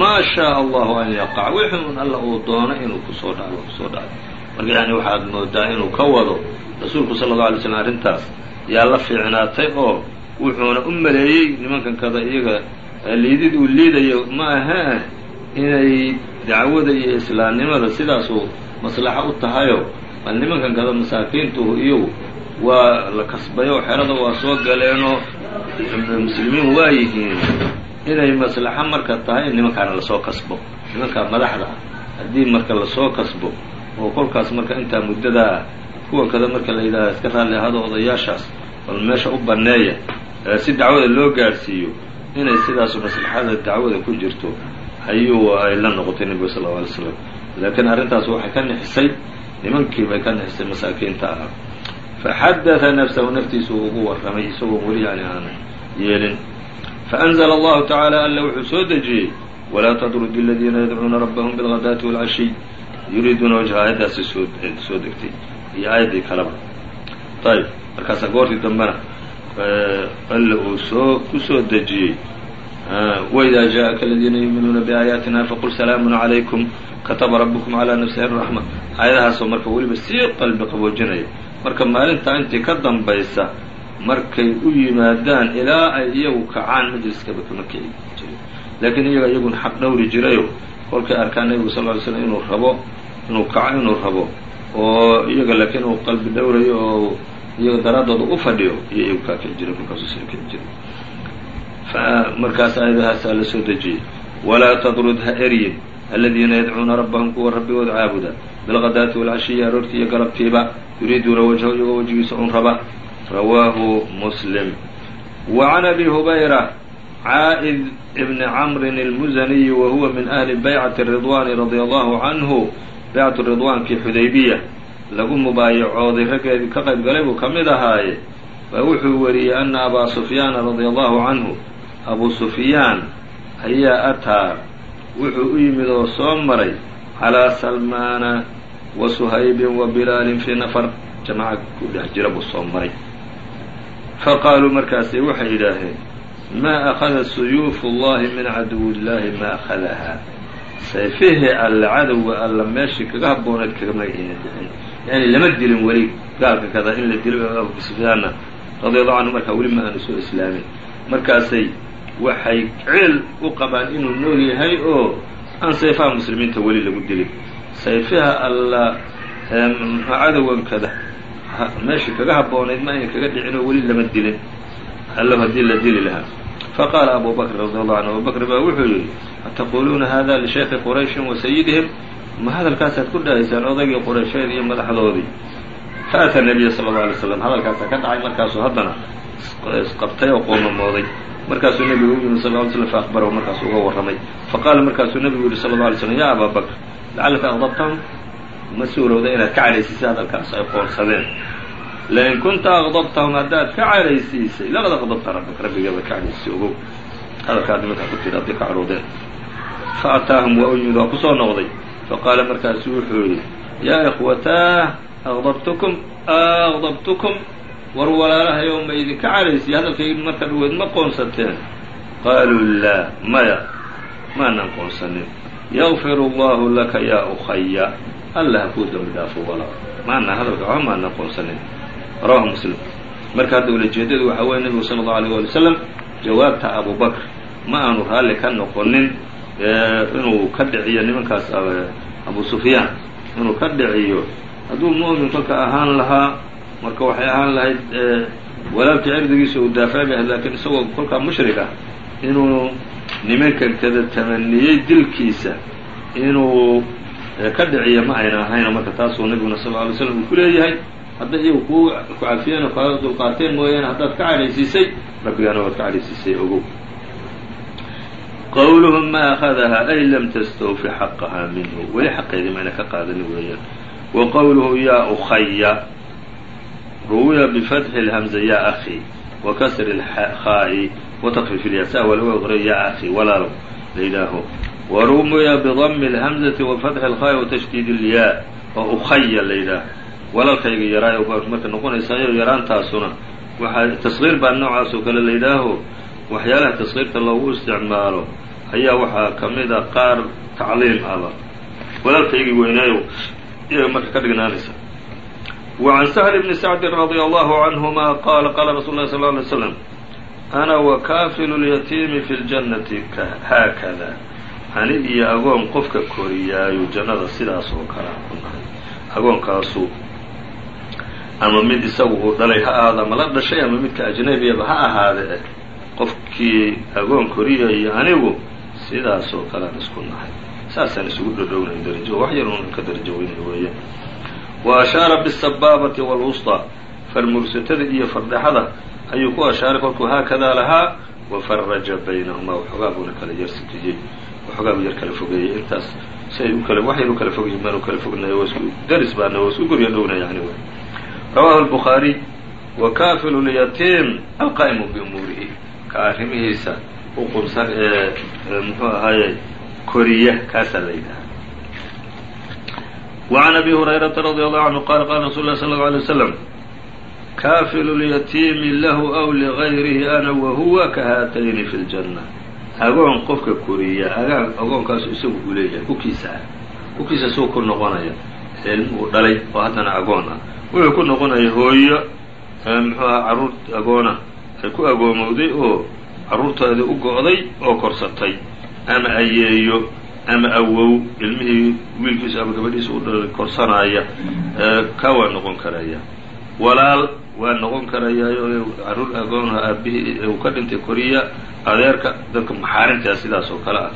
maa shaa allahu an yaqac. Wixii un alla uu doono inuu ku soo dhaco ku soo dhaco marka yani waxaad moodaa inuu ka wado rasuulku sala allau alay slam arrintaas yaa la fiicnaatay oo wuxuuna u maleeyey nimankan kada iyaga liidid uu liidayo ma ahee inay dacwada iyo islaamnimada sidaasuu maslaxo u tahayo. Bal nimankan kada masaakiintuhu iyagu waa la kasbayo xerada waa soo galeenoo muslimiin waa yihiin. Inay maslaxo marka tahay in nimankaana la soo kasbo. Nimankaa madaxda ah haddii marka la soo kasbo oo kolkaas marka intaa muddadaa kuwan kada marka la yidhahda iska raalli ahado odayaashaas bal meesha u banneeya si dacwada loo gaadhsiiyo inay sidaasu maslaxada dacwada ku jirto ayuu ay la noqotay nebigu sal lla alay slam laakiin arrintaas waxay ka nixisay nimankii bay ka nixisay masaakiinta ahaa faxadatha nafsahu naftiisu uu ugu warramay isagoo weli yani aan yeelin faأnzla allahu tacaala alla wuxuu soo dejiyey walaa tadrud aladiina yadcuuna rabbahum bilghadaati wاlcashiy yuriiduuna wajha aayaddaasi soo soo degtay iyo aayaddii kaleba ayb markaasaa goortii dambena alla uu soo ku soo dejiyey wإida jaءaka aladiina yuuminuuna biaayaatina faqul salaamu عalaykum kataba rabukum calى nafsihi الraxma aayadahaasoo marka weliba sii qalbi qaboojinaya marka maalintaa intii ka dambaysa markay u yimaadaan ilaa ay iyagu kacaan majliskaba kama kici jirin laakiin iyaga iyaguna xaq dhowri jirayo. Kolkay arkaan nebigu sal ly slam inuu rabo inuu kaco inuu rabo. Oo iyaga laakiin uu qalbi dhowrayo oo iyaga daraadooda u fadhiyo iyo iyagu kaa kici jiray kolkaasuu soo kici jiray markaas aayadahaasaa la soo dejiyey. Walaa tadrud ha eryin aladiina yadcuuna rabbahum kuwa rabbigooda caabuda bilqadaati walcashiyi aroortii iyo galabtiiba yuriiduuna wajhahu iyagoo wejigiisa un raba rawaahu muslim wa can abi hubayra caa'id bni camrin اlmuzaniyi wa huwa min ahli baycati ridwaani radia allahu canhu baycatu ridwaankii xudaybiya lagu mubaayacooday raggeedii ka qayb galay buu ka mid ahaaye baa wuxuu wariyey ana abaa sufyaana radia allahu canhu abu sufyaan ayaa ataa wuxuu u yimid oo soo maray calaa salmaana wa suhaybin wa bilaalin fii nafar. Jamaca ku dhex jira buu soo maray. Faqaaluu markaasay waxay yidhaaheen maa akhada suyuufu llahi min caduwi llahi ma akhadahaa sayfihii alle cadowga alla meeshii kaga habbooneed kagama ayna dhicin yani lama dilin weli gaalka kada in la dilo abu sufyaanna radia allahu canhu markaa weli ma aanu soo islaamin. Markaasay waxay ceel u qabaan inuu nool yahay oo aan sayfaha muslimiinta weli lagu dilin. Sayfaha alla cadowgankada meeshii kaga habboonayd ma ayna kaga dhicin oo weli lama dilin. Allo haddii la dili lahaa. Faqaala abu bakr radi allahu canhu abu baa wuxuu yidhi ataquuluuna hada lishaykhi qurayshin wa sayidihim ma hadalkaasaad ku dhahaysaan odaygii quraysheed iyo madaxdoodii. Faata nabiya sala alla alay slam hadalkaasaa ka dhacay markaasuu haddana isqabtay oo qoomamooday markaasuu nebigu u sal ly slm faakbarahu markaasuu uga warramay. Faqaala markaasuu nebigu yihi sala alay slm ya abaa bakr lacallaka ma suurowda inaad ka cadhaysiisay hadalkaas ay qoonsadeen. Lain kunta aqdabtahum haddaad ka cadhaysiisay laqad aqdabta rabbak rabbigeeba ka cadhaysisay ogow. Hadalkaad nimankaa ku tiri hadday ka cadhoodeen fa ataahum waa u yimid waa ku soo noqday. Faqaala markaasu wuxuu yidhi yaa ikhwataa aqdabtukum aqdabtukum war walaalahayow ma idinka caraysiy hadalkaygi marka dhaweyd ma qoonsateen. Qaaluu laa maya maanan qoonsanin. Yakfir allahu laka yaa ukhaya alla ha kuu dambi dhaafo walaal maana hadalka waxba maanan qoonsanin. Rawahu muslim. Marka hadda ulajeedadu waxaa weeye nebigu sala allahu alيyh wali wasalam jawaabta abubakr ma aanu raalli ka noqonin inuu ka dhiciyo nimankaas abu sufyaan inuu ka dhiciyo. Hadduu mu'min kolka ahaan lahaa marka waxay ahaan lahayd walaalkii cirdigiisa uu lahayd lakiin isagoo kolkaa mushrik ah inuu nimankan kada tamaniyey dilkiisa inuu ka dhiciyo ma ayna ahayno marka taasuu nabiguna sal lla alay slam uu ku leeyahay. Hadday iyagu ku ku cafiyeen oo kala dulqaateen mooyaane haddaad ka cadhaysiisay rabbigaana waad ka cadhaysiisay ogow. Qowluhu ma akhadahaa ay lam tastawfi xaqahaa minhu. Weli xaqeedii mayna ka qaadanin weeyaan. Wa qowluhu yaa ukhaya ruwiya bifatxi اlhamza ya akhi wa kasri اlkhaa'i wa takfif ilyaasa walaga qoray ya akhi walaalow la yidhaaho wa ruwiya bidami اlhamzati wa fatxi اlkhaa'i wa tashdiid اlyaa oo ukhaya la yidhaaho walaalkayga yaraayo marka noqonaysaayo yaraantaasuna waxaa tasgiir baa noocaas oo kale la yidhaaho waxyaalaha tasgiirta loogu isticmaalo ayaa waxaa ka mid a qaar tacliim aba walaalkaygii weynaayo iyaga marka ka dhignaanaysa wa can sahl bni sacdin radia allahu canhuma qaala qaala rasul lah sal lay slam ana wakaafilu lyatiimi fi ljannati haakada ani iyo agoon qofka koriyaayo jannada sidaas oo kale ku nahay agoonkaasu ama mid isagu uu dhalay ha ahaado ama la dhashay ama midka ajnabiyaba ha ahaade qofkii agoon koriyayo anigu sidaas oo kalean isku nahay saasaan isugu dhodhownayn darajo wax yar un ka darajo weynay weeyaan wa ashaara bisabaabati wاlwusطى farmursatada iyo fardhaxada ayuu ku ashaaray kolkuu haakadaa lahaa wa faraja baynahumaa waxoogaa buuna kala yarsikiyey waxoogaa buu yar kala fogeeyey intaas si ay u kala wax yar u kala fogyihin maan u kala fognayo waa isku daris baana waa isku gurya dhowna yani rawahu الbukhaariي wa kafilu lyatiim alqaa'imu biumuurihi ka arrimihiisa u qumsan ee muxuu ahaaye koriya kaasaa la yidhaha وعn أbي هuريرaةa رضي الله عnه qال qال رsuل الlه صلى الله عليه وسلم kafilu اليتيimi lahu أw لغayrihi أna وhuwa kahaatayni في الجنة agoon qofka koriya agoonkaasu isagu uu leeyahay kukiisa ah kukiisa suu ku noqonaya ilm uu dhalay oo haddana agoon ah wuxuu ku noqonaya hooyo muxuu aha carruur agoona ay ku agoomowday oo carruurteedii u go'day oo korsatay ama ayeeyo ama awow ilmihii wiilkiisa ama gabadhiisa u korsanaaya ka waa noqon karaya. Walaal waa noqon karayaayo carruur agoonha aabihii uu ka dhintay koriya adeerka dadka maxaarimtaa sidaas oo kale ah.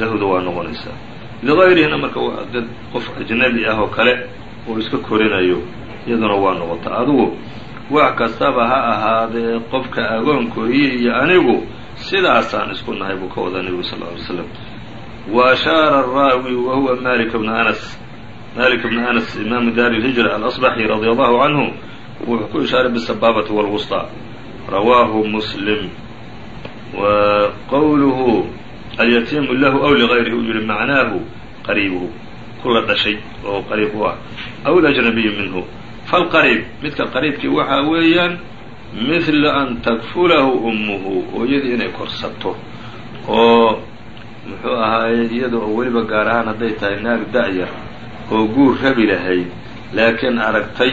Lahuda waa noqonaysaa ligayrihina marka waa dad qof ajnabi ah oo kale oo iska korinayo iyaduna waa noqota. Adugu wax kastaba ha ahaadee qofka agoon koriye iyo anigu sidaasaan isku nahay buu ka wadaa nebigu sal ly slam wa ashaara araawi wa huwa malik bna anas malik bna anas imaamu daari lhijra alasbaxi radia allahu canhu wuxuu ku ishaaray bisabaabati wاlwusطى rawaahu muslim wa qowluhu alyatiimu lahu aw ligayrihi uu yihi macnaahu qariibuhu kula dhashay oo qariib u ah aw lajnabiyu minhu falqariib midka qariibkii waxaa weeyaan mihla an takfulahu ummuhu hooyadii inay korsato oo muxuu ahaaye iyada oo weliba gaar ahaan hadday tahay naag da'yar oo guur rabi lahayd laakiin aragtay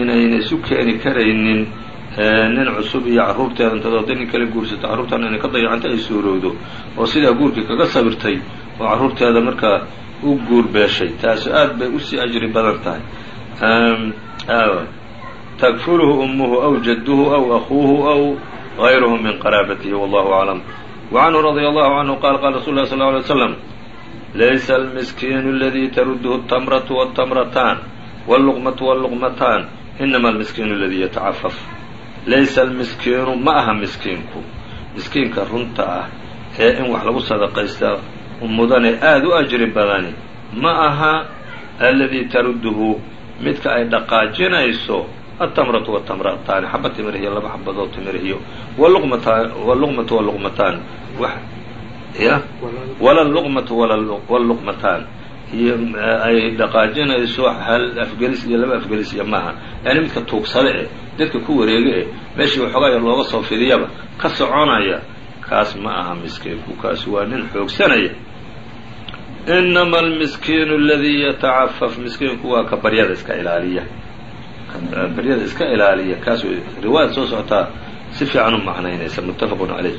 inayna isu keeni karaynin nin cusub iyo carruurteeda intaad hadday nin kala guursato carruurtaana inay ka dayacanta ay suurowdo oo sidaa guurkii kaga sabirtay oo carruurteeda markaa u guur beeshay. Taasi aad bay u sii ajri badan tahay. Takfuluhu ummuhu aw jadduhu aw akuuhu aw غayruhu min qaraabatihi wallahu aclam وcanhu radي allahu canhu qala qala rasul lah sl ه alay slam laysa almiskiinu aladi tarudhu الtamraةu wالtamrataan wاlluqmatu wاlluqmataan inama almiskiinu aladi yatacafaf laysa almiskiinu ma aha miskiinku miskiinka runta ah ee in wax lagu sadaqaysta mudane aada u ajri badani ma aha aladii tarudduhu midka ay dhaqaajinayso altamratu watamrataani xaba timirihiyo laba xabadoo timirihiyo wluqmatu waluqmataan ya wala luqmatu wluqmataan iyo ay dhaqaajinayso hal afgelis iyo laba afgelis iyo maaha yani midka tuugsade eh dadka ku wareega ee meeshii waxoogaa looga soo fidiyaba ka soconaya kaas ma aha miskiinku kaas waa nin xoogsanaya inama almiskiinu aladii yatacafaf miskiinku waa ka baryada iska ilaaliya baryada iska ilaaliya kaas riwaayad soo socotaa si fiican u macnaynaysa muttafaqun calayh.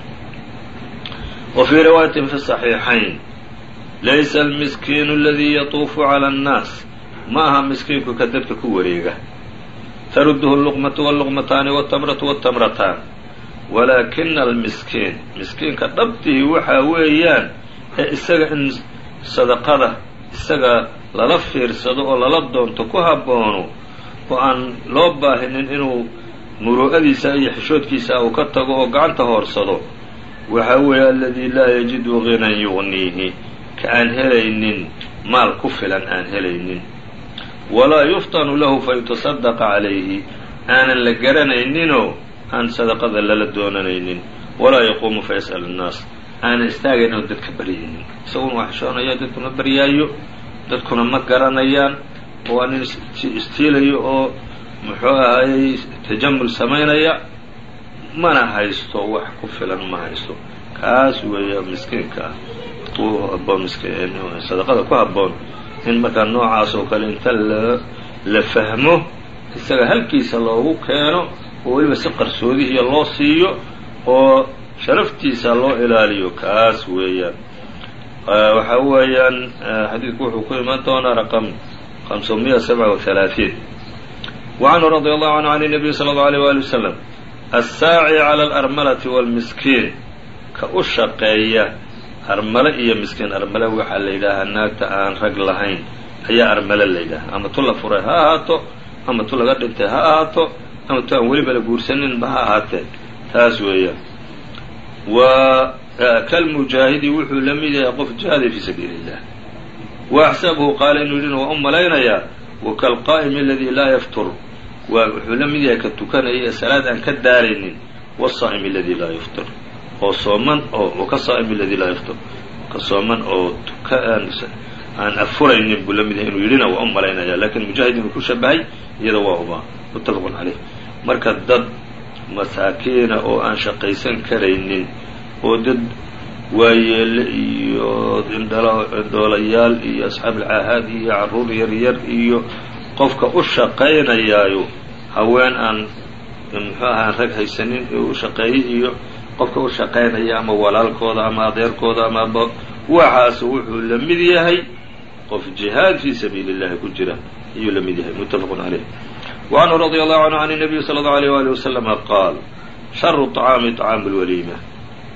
Wa fii riwaayatin fi saxiixayn laysa almiskiinu aladii yatuufu cala annaas. Ma aha miskiinku ka dadka ku wareega. Taruduhu alluqmatu walluqmataani waltamratu waltamrataan walaakina almiskiin miskiinka dhabtihi waxaa weeyaan ee isaga in sadaqada isaga lala fiirsado oo lala doonto ku habboono oo aan loo baahinin inuu muru'adiisa iyo xishoodkiisa uu ka tago oo gacanta hoorsado. Waxaa weeye aladii laa yajidu ginan yugniihi ka aan helaynin maal ku filan aan helaynin. Walaa yuftanu lahu fayutasadaqa calayhi. Aanan la garanayninoo aan sadaqada lala doonanaynin. Walaa yaquumu fayas'al annaas aanan istaagayn oo dadka baryaynin isaguna waa xishoonaya dadka ma baryaayo dadkuna ma garanayaan waa nin istiilayo oo muxuu ahayey tajamul samaynaya mana haysto wax ku filan ma haysto. Kaas weeya miskiinka ah u haboon sadaqada ku habboon. In markaa noocaas oo kale inta la fahmo isaga halkiisa loogu keeno oo weliba si qarsoodihiya loo siiyo oo sharaftiisa loo ilaaliyo kaas weeyaan waxa weeyaan xadiidku wuxuu ku iman doonaa raqam hamsumiya sabca wa halaaثiin وعنه رضي الله عنه عن النبي صلى الله عليه وaلي وسلم الsاacي على الأرملة والمسكين ka u shaqeeya armale iyo miskiin armale waxaa la yidhaahaa naagta aan rag lahayn ayaa armale la yidhaha ama tu la furay ha ahaato ama tu laga dhintay ha ahaato ama tu aan weliba la guursaninba ha ahaatee taas weeyaan wa kalmujaahidi wuxuu la mid yahay qof jihaaday fii sabiili الlah waaxsabuu qaala inuu yidhina waa u malaynayaa wa aladii laa yaftur waa wuxuu la mid yahay ka tukanaya ee salaad aan ka daalaynin wasaa'imi aladii laa yaftur oo sooman oo ka saa'imi aladii laa yaftur ka sooman oo tuka aan aan afuraynin buu la mid yahay inuu yidhina waa u laakiin mujaahid inuu ku shabahay iyada waa uba muttafaqun calayh marka dad masaakiina oo aan shaqaysan karaynin oo dad waayeele iyo indhoolayaal iyo asxaabuulcaahaad iyo carruur yaryar iyo qofka u shaqaynayaayo haween aan muxuu aha aan rag haysanin u shaqeeyey iyo qofka u shaqaynaya ama walaalkooda ama adeerkooda ama waxaas wuxuu la mid yahay qof jihaad fii sabiili اllahi ku jira ayuu la mid yahay muttafaqun caleyh وعنه رضي الله عنه عن النبي صلى الله عليه وآله وسلم قال شر الطعاam طعاam الوليمة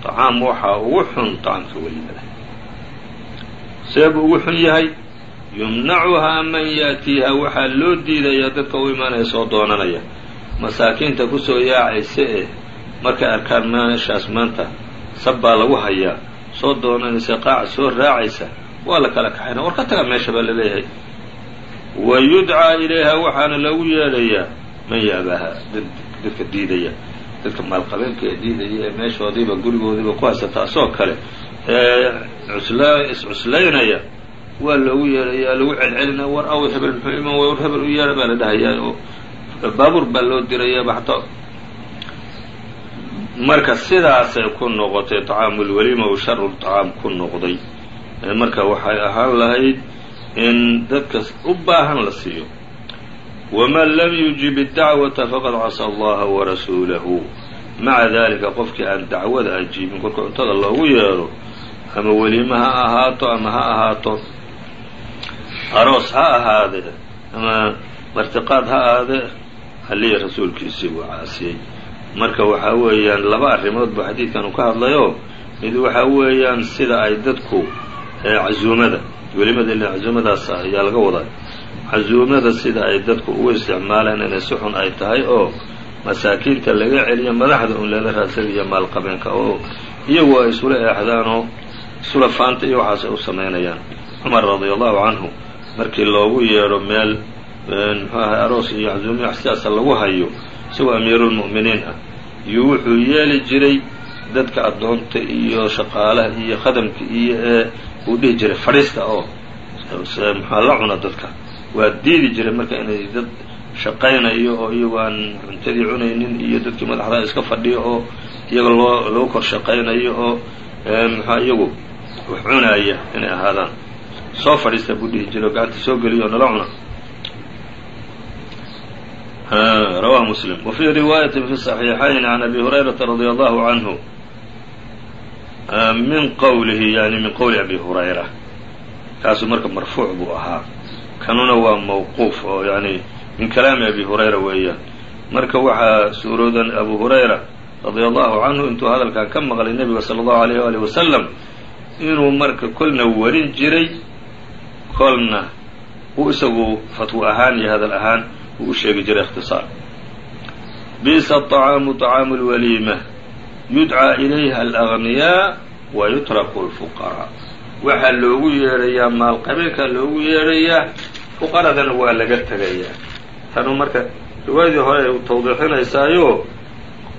طacaam waxaa ugu xun طacaamka welibada seebu ugu xun yahay yumnacuhaa man yaatiiha waxaa loo diidayaa dadka u imaanaya soo doonanaya. Masaakiinta ku soo yaacayse eh markay arkaan meeshaas maanta sab baa lagu hayaa. Soo doonanaysa qaac soo raacaysa waa la kala kaxayna. War ka taga meesha baa la leeyahay wa yudcaa ilayha waxaana lagu yeedhayaa man yaabaha dadka diidaya dadka maalqabeenka ee diidaya ee meeshoodiiba gurigoodiiba ku haysta taasoo kale ee cusla is-cuslaynaya waa loogu yeedhayaa lagu celcelinaya war aw hebel muxuu war hebel u yeedha baa la dhahayaa oo baabuur baa loo dirayaaba xataa marka sidaasay ku noqotay طacaamulwelima uu sharu طacaam ku noqday. Marka waxay ahaan lahayd in dadka u baahan la siiyo waman lam yujib اdacwata faqad casa allaha warasuulahu maca dalika qofkii aan dacwada ajiibin kolka cuntada loogu yeedho ama welime ha ahaato ama ha ahaato aroos ha ahaadee ama martiqaad ha ahaadee halliya rasuulkiisii buu caasiyey marka waxaa weeyaan laba arrimood buu xadiidkan uu ka hadlayo mid waxaa weeyaan sida ay dadku cazuumada welimada ila cazuumadaas ayaa laga wadaa cazuumada sida ay dadku ugu isticmaaleen inay si xun ay tahay oo masaakiinta laga celiyo madaxda un lala raadsada iyo maalqabeenka oo iyagu ay isula eexdaan oo isula faanta iyo waxaas ay u samaynayaan cumar radia allahu canhu markii loogu yeedho meel muxuu ahay aroos iyo cazuumiya sidaasa lagu hayo isagoo amiiruulmu'miniin ah iyo wuxuu yeeli jiray dadka addoonta iyo shaqaalaha iyo khadamka iyo ee uu dhihi jiray fadhiista oo muxua la cuna dadka waa diidi jiray marka inay dad shaqaynayo oo iyagu aan cuntadii cunaynin iyo dadkii madaxdaa iska fadhiyo oo iyaga loo lagu kor shaqaynayo oo muxua iyagu wax cunaaya inay ahaadaan. Soo fadhiista buu dhihi jiray oo gacanta soo geliyo oo nala cuna. Rawahu muslim. Wa fii riwaayati fi صaxiixayn can abi hurayrata radia allahu canhu min qowlihi yani min qowli abi hurayra. Kaasuu marka marfuuc buu ahaa kanuna waa mawquuf oo yani min kalaami abi hurayra weeyaan marka waxaa suuroodan abu hurayra radia allahu canhu intuu hadalkan ka maqlay nebiga sala allahu alayh waalih wasalam inuu marka kolna warin jiray kolna uu isagu fatwo ahaan iyo hadal ahaan uu u sheegi jiray ikhtisaar bisa aطacaamu طacaamu اlwaliima yudcaa ilayha alagniyaa wa yutraku اlfuqaraa waxaa loogu yeedhayaa maalqabeenkaa loogu yeedhayaa fuqaradana waa laga tegayaa tanu marka riwaayadii hore ay tawdiixinaysaayo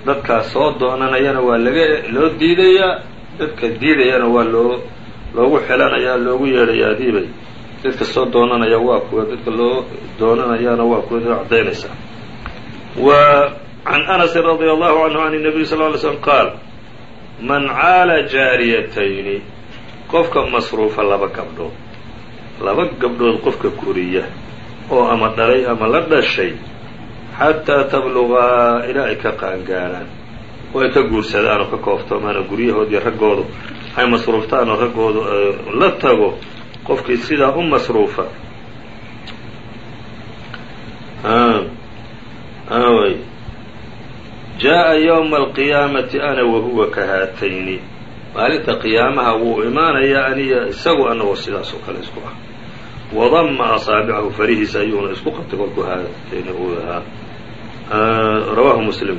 dadkaas soo doonanayana waa laga loo diidayaa dadka diidayana waa loo loogu xilanayaa loogu yeedhayaa diibay dadka soo doonanaya waa kuwa dadka loo doonanayaana waa kuwa cadaynaysaa wa can anasin radia allahu canhu can الnabiy sal ly slm qaal man caala jaariyatayni qofka masruufa laba gabdhood laba gabdhood qofka koriya oo ama dhalay ama la dhashay xataa tablugaa ilaa ay ka qaangaaraan. Oo ay ka guursadaan oo ka kooftoomaan oo guryahood iyo raggoodu ay masruuftaan oo raggoodu la tago qofkii sidaa u masruufa. Jaaءa ywma alqiyaamati ana wahuwa ka haatayni maalinta qiyaamaha wuu imaanayaa aniya isagu anagoo sidaas oo kale isku ah wadama asaabicahu farihiisa ayuuna isku qabtay kolkuu haatayni uu ahaa rawahu muslim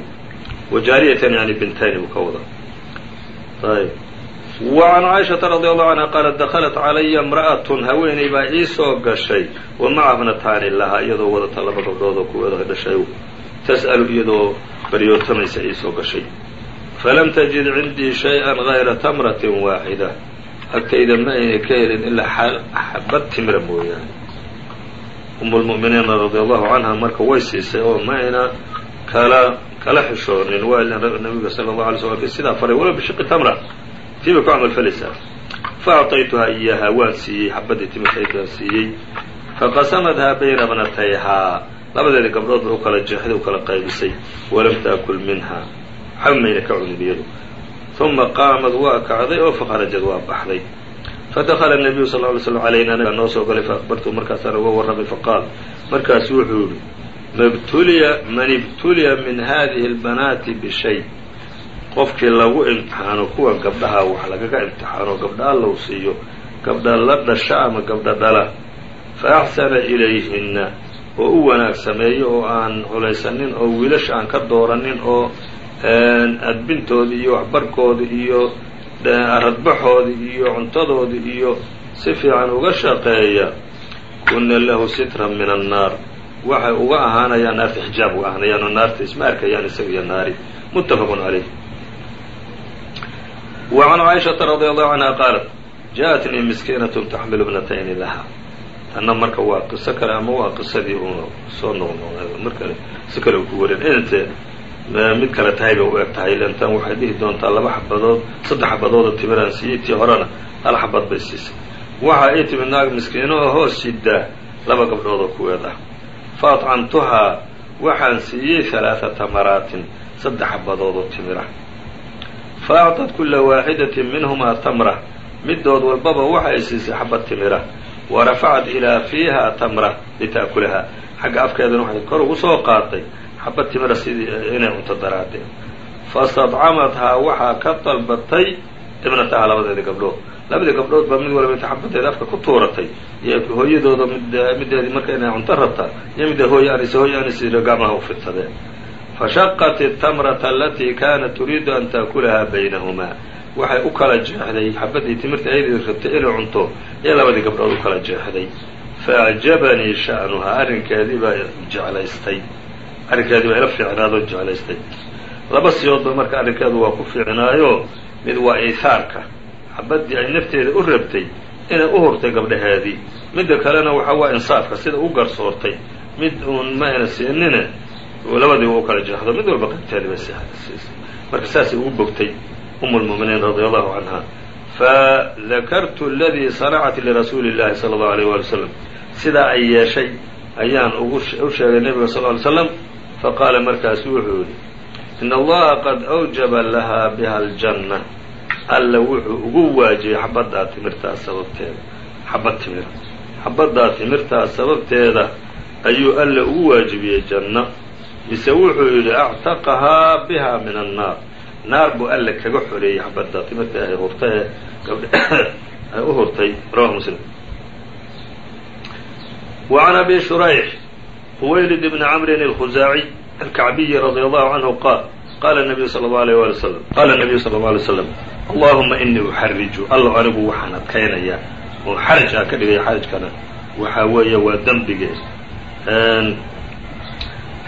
wajaariyatan yani bintayni buu ka wada ayb وعn cائشhaةa رadي الله عanهa qaalat daklat calaya امra'aة haweeney baa ii soo gashay wa maca bnataani lahaa iyadoo wadata laba gabdhood oo kuweeda dhashay tas'lu iyadoo baryootamaysa ii soo gashay falam tajid cindii shay-an hayra tamratin waaxida agtayda ma ayna ka helin ilaa xabad timra mooyaane umulmu'miniina radiallahu canha marka way siisay oo ma ayna kala kala xishoonin waa nabiga sala allahu alay slam sidaa faray walow bishiqi tamra tiiba ku camalfalaysaa faacطaytuhaa iyaahaa waan siiyey xabadii timirtayd waan siiyey faqasamadhaa bayna bnatayhaa labadeeda gabdhood ba u kala jeexday u kala qaybisay walam taakul minha waxba mayna ka cunin iyadu uma qaamad waa kacday oo fakharajad waa baxday fadakla الnabiyu sal ly slm alayna nabigaa noo soo galay faakbartu markaasaan uga warramay faqaal markaasu wuxuu yihi mabtuliya man ibtuliya min hadihi اlbanaati bishay qofkii lagu imtixaano kuwa gabdhaha wax lagaga imtixaano gabdha allow siiyo gabdha la dhasha ama gabdha dhala fa axsana ilayhinna oo u wanaag sameeyo oo aan culaysanin oo wiilasha aan ka dooranin oo adbintooda iyo waxbarkooda iyo aradbaxooda iyo cuntadooda iyo si fiican uga shaqeeya kuna lahu sitran min annaar. Waxay uga ahaanayaan naarta xijaab uga ahaanayaan oo naarta isma arkayaan isaga iyo naari. Muttafaqu calayh wa can caaishata radi allahu canha qaalat jaatnii miskiinatu taxmilu bnatayni laha. Tanna marka waa qiso kale ama waa qisadii u soo noqnoq marka si kale u ku warin. Inte mid kale tahay bay u eg tahay lantan waxay dhihi doontaa laba xabadood saddex xabadoodoo timiraan siiyey tii horena hal xabad bay siisay waxaa ii timid naag miskiino oo hoos sidaa laba gabdhood oo kuweed ah faatcamtuhaa waxaan siiyey ثalaaثaةa maraatin saddex xabadood oo timira faacطat kula waaxidatin minhumaa tamra midood walbaba waxay siisay xabad timira wa rafacat ilaa fiiha tamra lita'kulaha xagga afkeedana waxay kor ugu soo qaatay xabad timira sidii inay cunto daraadeen. Fastadcamathaa waxaa ka dalbatay ibnataha labadeeda gabdhood. Labadii gabdhood baa mid walba inta xabadeeda afka ku tuuratay. Iyo hooyadooda mid mideedii marka inay cunto rabtaa iyo midda hooye anis hooye anis gacmaha u fashaqat الtamrata alatii kanat turiidu an taakulaha baynahumaa waxay u kala jeexday xabadii timirta ayadii rabtay inay cunto iyo labadii gabdhood u kala jeexday. Faacjabanii sha'nuhaa arrinkeedii baa jeclaystay arrinkeedii baa ila fiicnaadoo jeclaystay. Laba siyoodba marka arrinkeedu waa ku fiicnaayo mid waa iihaarka xabaddii ay nafteeda u rabtay inay u hurtay gabdhaheedii. Midda kalena waxa waa insaafka sida u garsoortay. Mid uun mayna ayna siinine labadiiba kala jeexdo mid walba qaybteedii bay siisay marka saasay ugu bogtay um lmuminiin radi allahu canha fadakartu aladii sanacat lirasuuli llahi sala allahu aleyh waali w slam sidaa ay yeeshay ayaan ugu u sheegay nebiga sal ly slam faqaala markaasu wuxuu yihi in allaha qad awjaba lahaa biha aljanna alla wuxuu ugu waajibay xabaddaa timirtaa sababteeda xabad timira xabaddaa timirtaa sababteeda ayuu alla ugu waajibiyey janno mise wuxuu yidhi actaqahaa biha min annaar naar buu alle kaga xoreeyey xabaddaa timirta ay hurtae ay u hurtay rawahu muslim waan abi shurayx khuwaylid ibni camrin alkhuzaaciy alkacbiyi radia allahu canhu qaal qaala nabiyu sala allahu alayh waali wasalam qaala nabiyu sala allau alay slam allaahuma inii uxariju allow anigu waxaan adkaynayaa oo xaraj aan ka dhigaya xarajkana waxaa weeye waa dembigee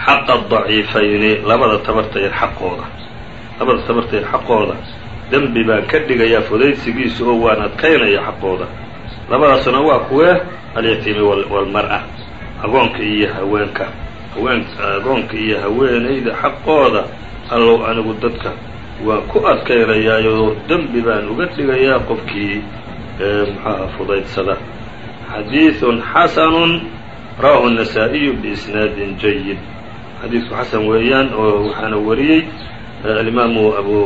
xaqa daciifayni labada tabarta yar xaqooda labada tabarta yar xaqooda dembi baan ka dhigayaa fudaysigiisa oo waan adkaynayaa xaqooda labadaasuna waa kuwe alyatiimi waalmar'a agoonka iyo haweenka haween agoonka iyo haweenayda xaqooda allow anigu dadka waan ku adkaynayaayoo dembi baan uga dhigayaa qofkii muxuaha fudaydsada xadiiثun xasanu rawahu النasaaئiyu biisnaadin jayid xadiidku xasan weeyaan oo waxaana wariyey alimaamu abu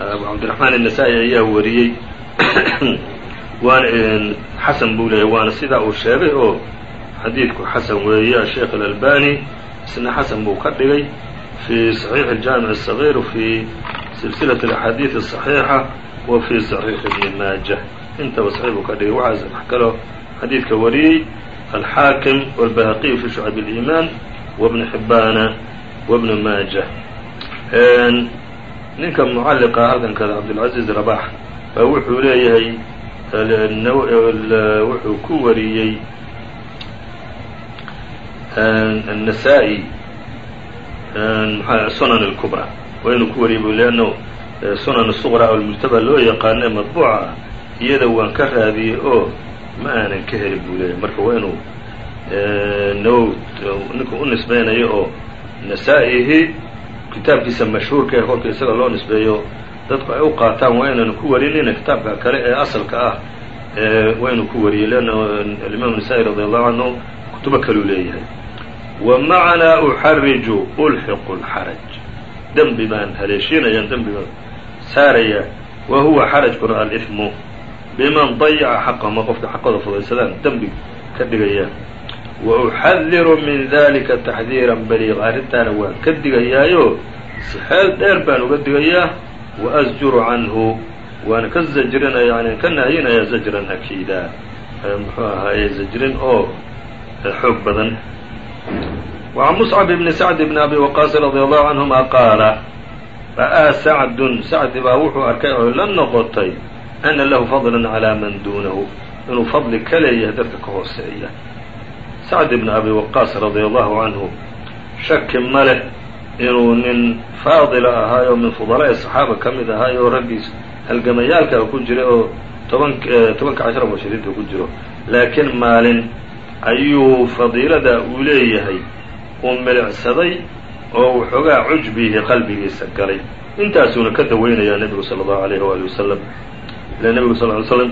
abu cabdiraxmaan النasaa-i ayaa wariyey waana xasan buu leeyahy waana sidaa uu sheegay oo xadiidku xasan weeye asheekh alalbani isna xasan buu ka dhigay fii صaxiixi اjaamiع الصغيr fii silsilaة اlaxaadiiث الصaxiixa wa fii صaxiixi ibni maaja intaba saxiix buu ka dhigay waxaas wax kaloo xadiidka wariyey alxaakim wاlbahaqiyu fi shucab اliimaan wabni xibaana wabni maaja ninka mucalliqa halkankada cabdilcaziiz rabax baa wuxuu leeyahay wuxuu ku wariyey النasaaئي sunan الكubrى waa inuu ku wariyey bu leanno sunan الصqrى oo mujtaba loo yaqaano ee madbuuca ah iyada waan ka raadiyey oo ma aanan ka helin buu leeyahy marka waa inuu nawow ninka u nisbeynayo oo nasaa-ihi kitaabkiisa mashhuurka ee kolka isaga loo nisbeeyo dadku ay u qaataan waa inaan ku warinina kitaabka kale ee asalka ah waa inuu ku wariyey leanna alimaam nasaa-i radi allahu canhu kutubo kaluu leeyahay wa macnaa uxariju ulxiqu lxaraj dembi baan haleeshiinayaan dembi baan saarayaa wa huwa xarajkuna alifmu biman dayaca xaqahuma qofka xaqooda fudaysadaan dembi ka dhigayaan wa uxadiru min dalika taxdiiran baliiqa arrintaana waan ka digayaayo si xeel dheer baan uga digayaa wa asjuru canhu waana ka zajrinaya yani ka nahyinayaa zajran akiida muxuu ahaaye zajrin oo xoog badan وعn مصcب بن سعد بن أbي وqاص رضي الله عنهma qaala ra'aa sacdun sacdi baa wuxuu arkay oo la noqotay أna lahu fضلا عalى man dunahu inuu fadli ka leeyahay dadka ka hooseeya sacd بن أbي وqاص رadي الله عanهu shaki ma leh inuu nin faadila ahaayo min fudalaaءi صaxaaba ka mid ahaayo raggiis halgamayaalka ku jira oo toban tobanka cashra mubashiriinta ku jiro laakiin maalin ayuu fadiilada uu leeyahay uu milicsaday oo waxoogaa cujbihi qalbigiisa galay. Intaasuuna ka daweynayaa nebigu sala allahu alayhi waali wasalam ila nebigu sal ly slam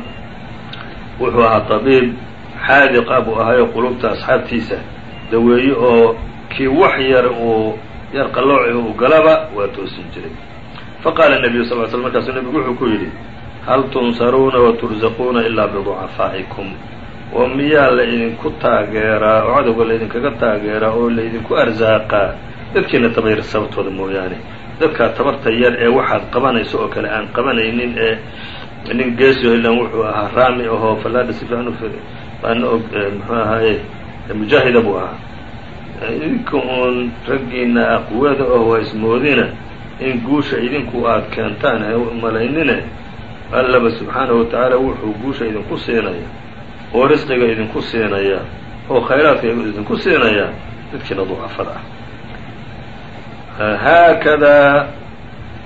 wuxuu ahaa tabiib xaadiqa buu ahaayo qulubta asxaabtiisa daweeye oo kii wax yar uu yar qallooci uu galaba waa toosin jiray. Faqaala nebiyu sal ly slm markaasuu nebigu wuxuu ku yidhi hal tunsaruuna wa tursaquuna ilaa biducafaa'ikum oo miyaa la idinku taageeraa oo cadowga laydinkaga taageeraa oo laydinku arsaaqaa. Dadkiina tabayr sababtooda mooyaane. Dadkaa tabarta yar ee waxaad qabanayso oo kale aan qabanaynin ee nin geesio ilan wuxuu ahaa raami ahoo fallaadha si fiican u baana og muxuu ahaaye mujaahida buu ahaa. Idinka uun raggiina aqwada oo waa ismoodina in guusha idinku aad keentaan ha umalaynine allaba subxaanahu watacaala wuxuu guusha idinku siinaya oo risqiga idinku siinaya oo khayraadka idinku siinaya dadkiina ducafada ah. Haakadaa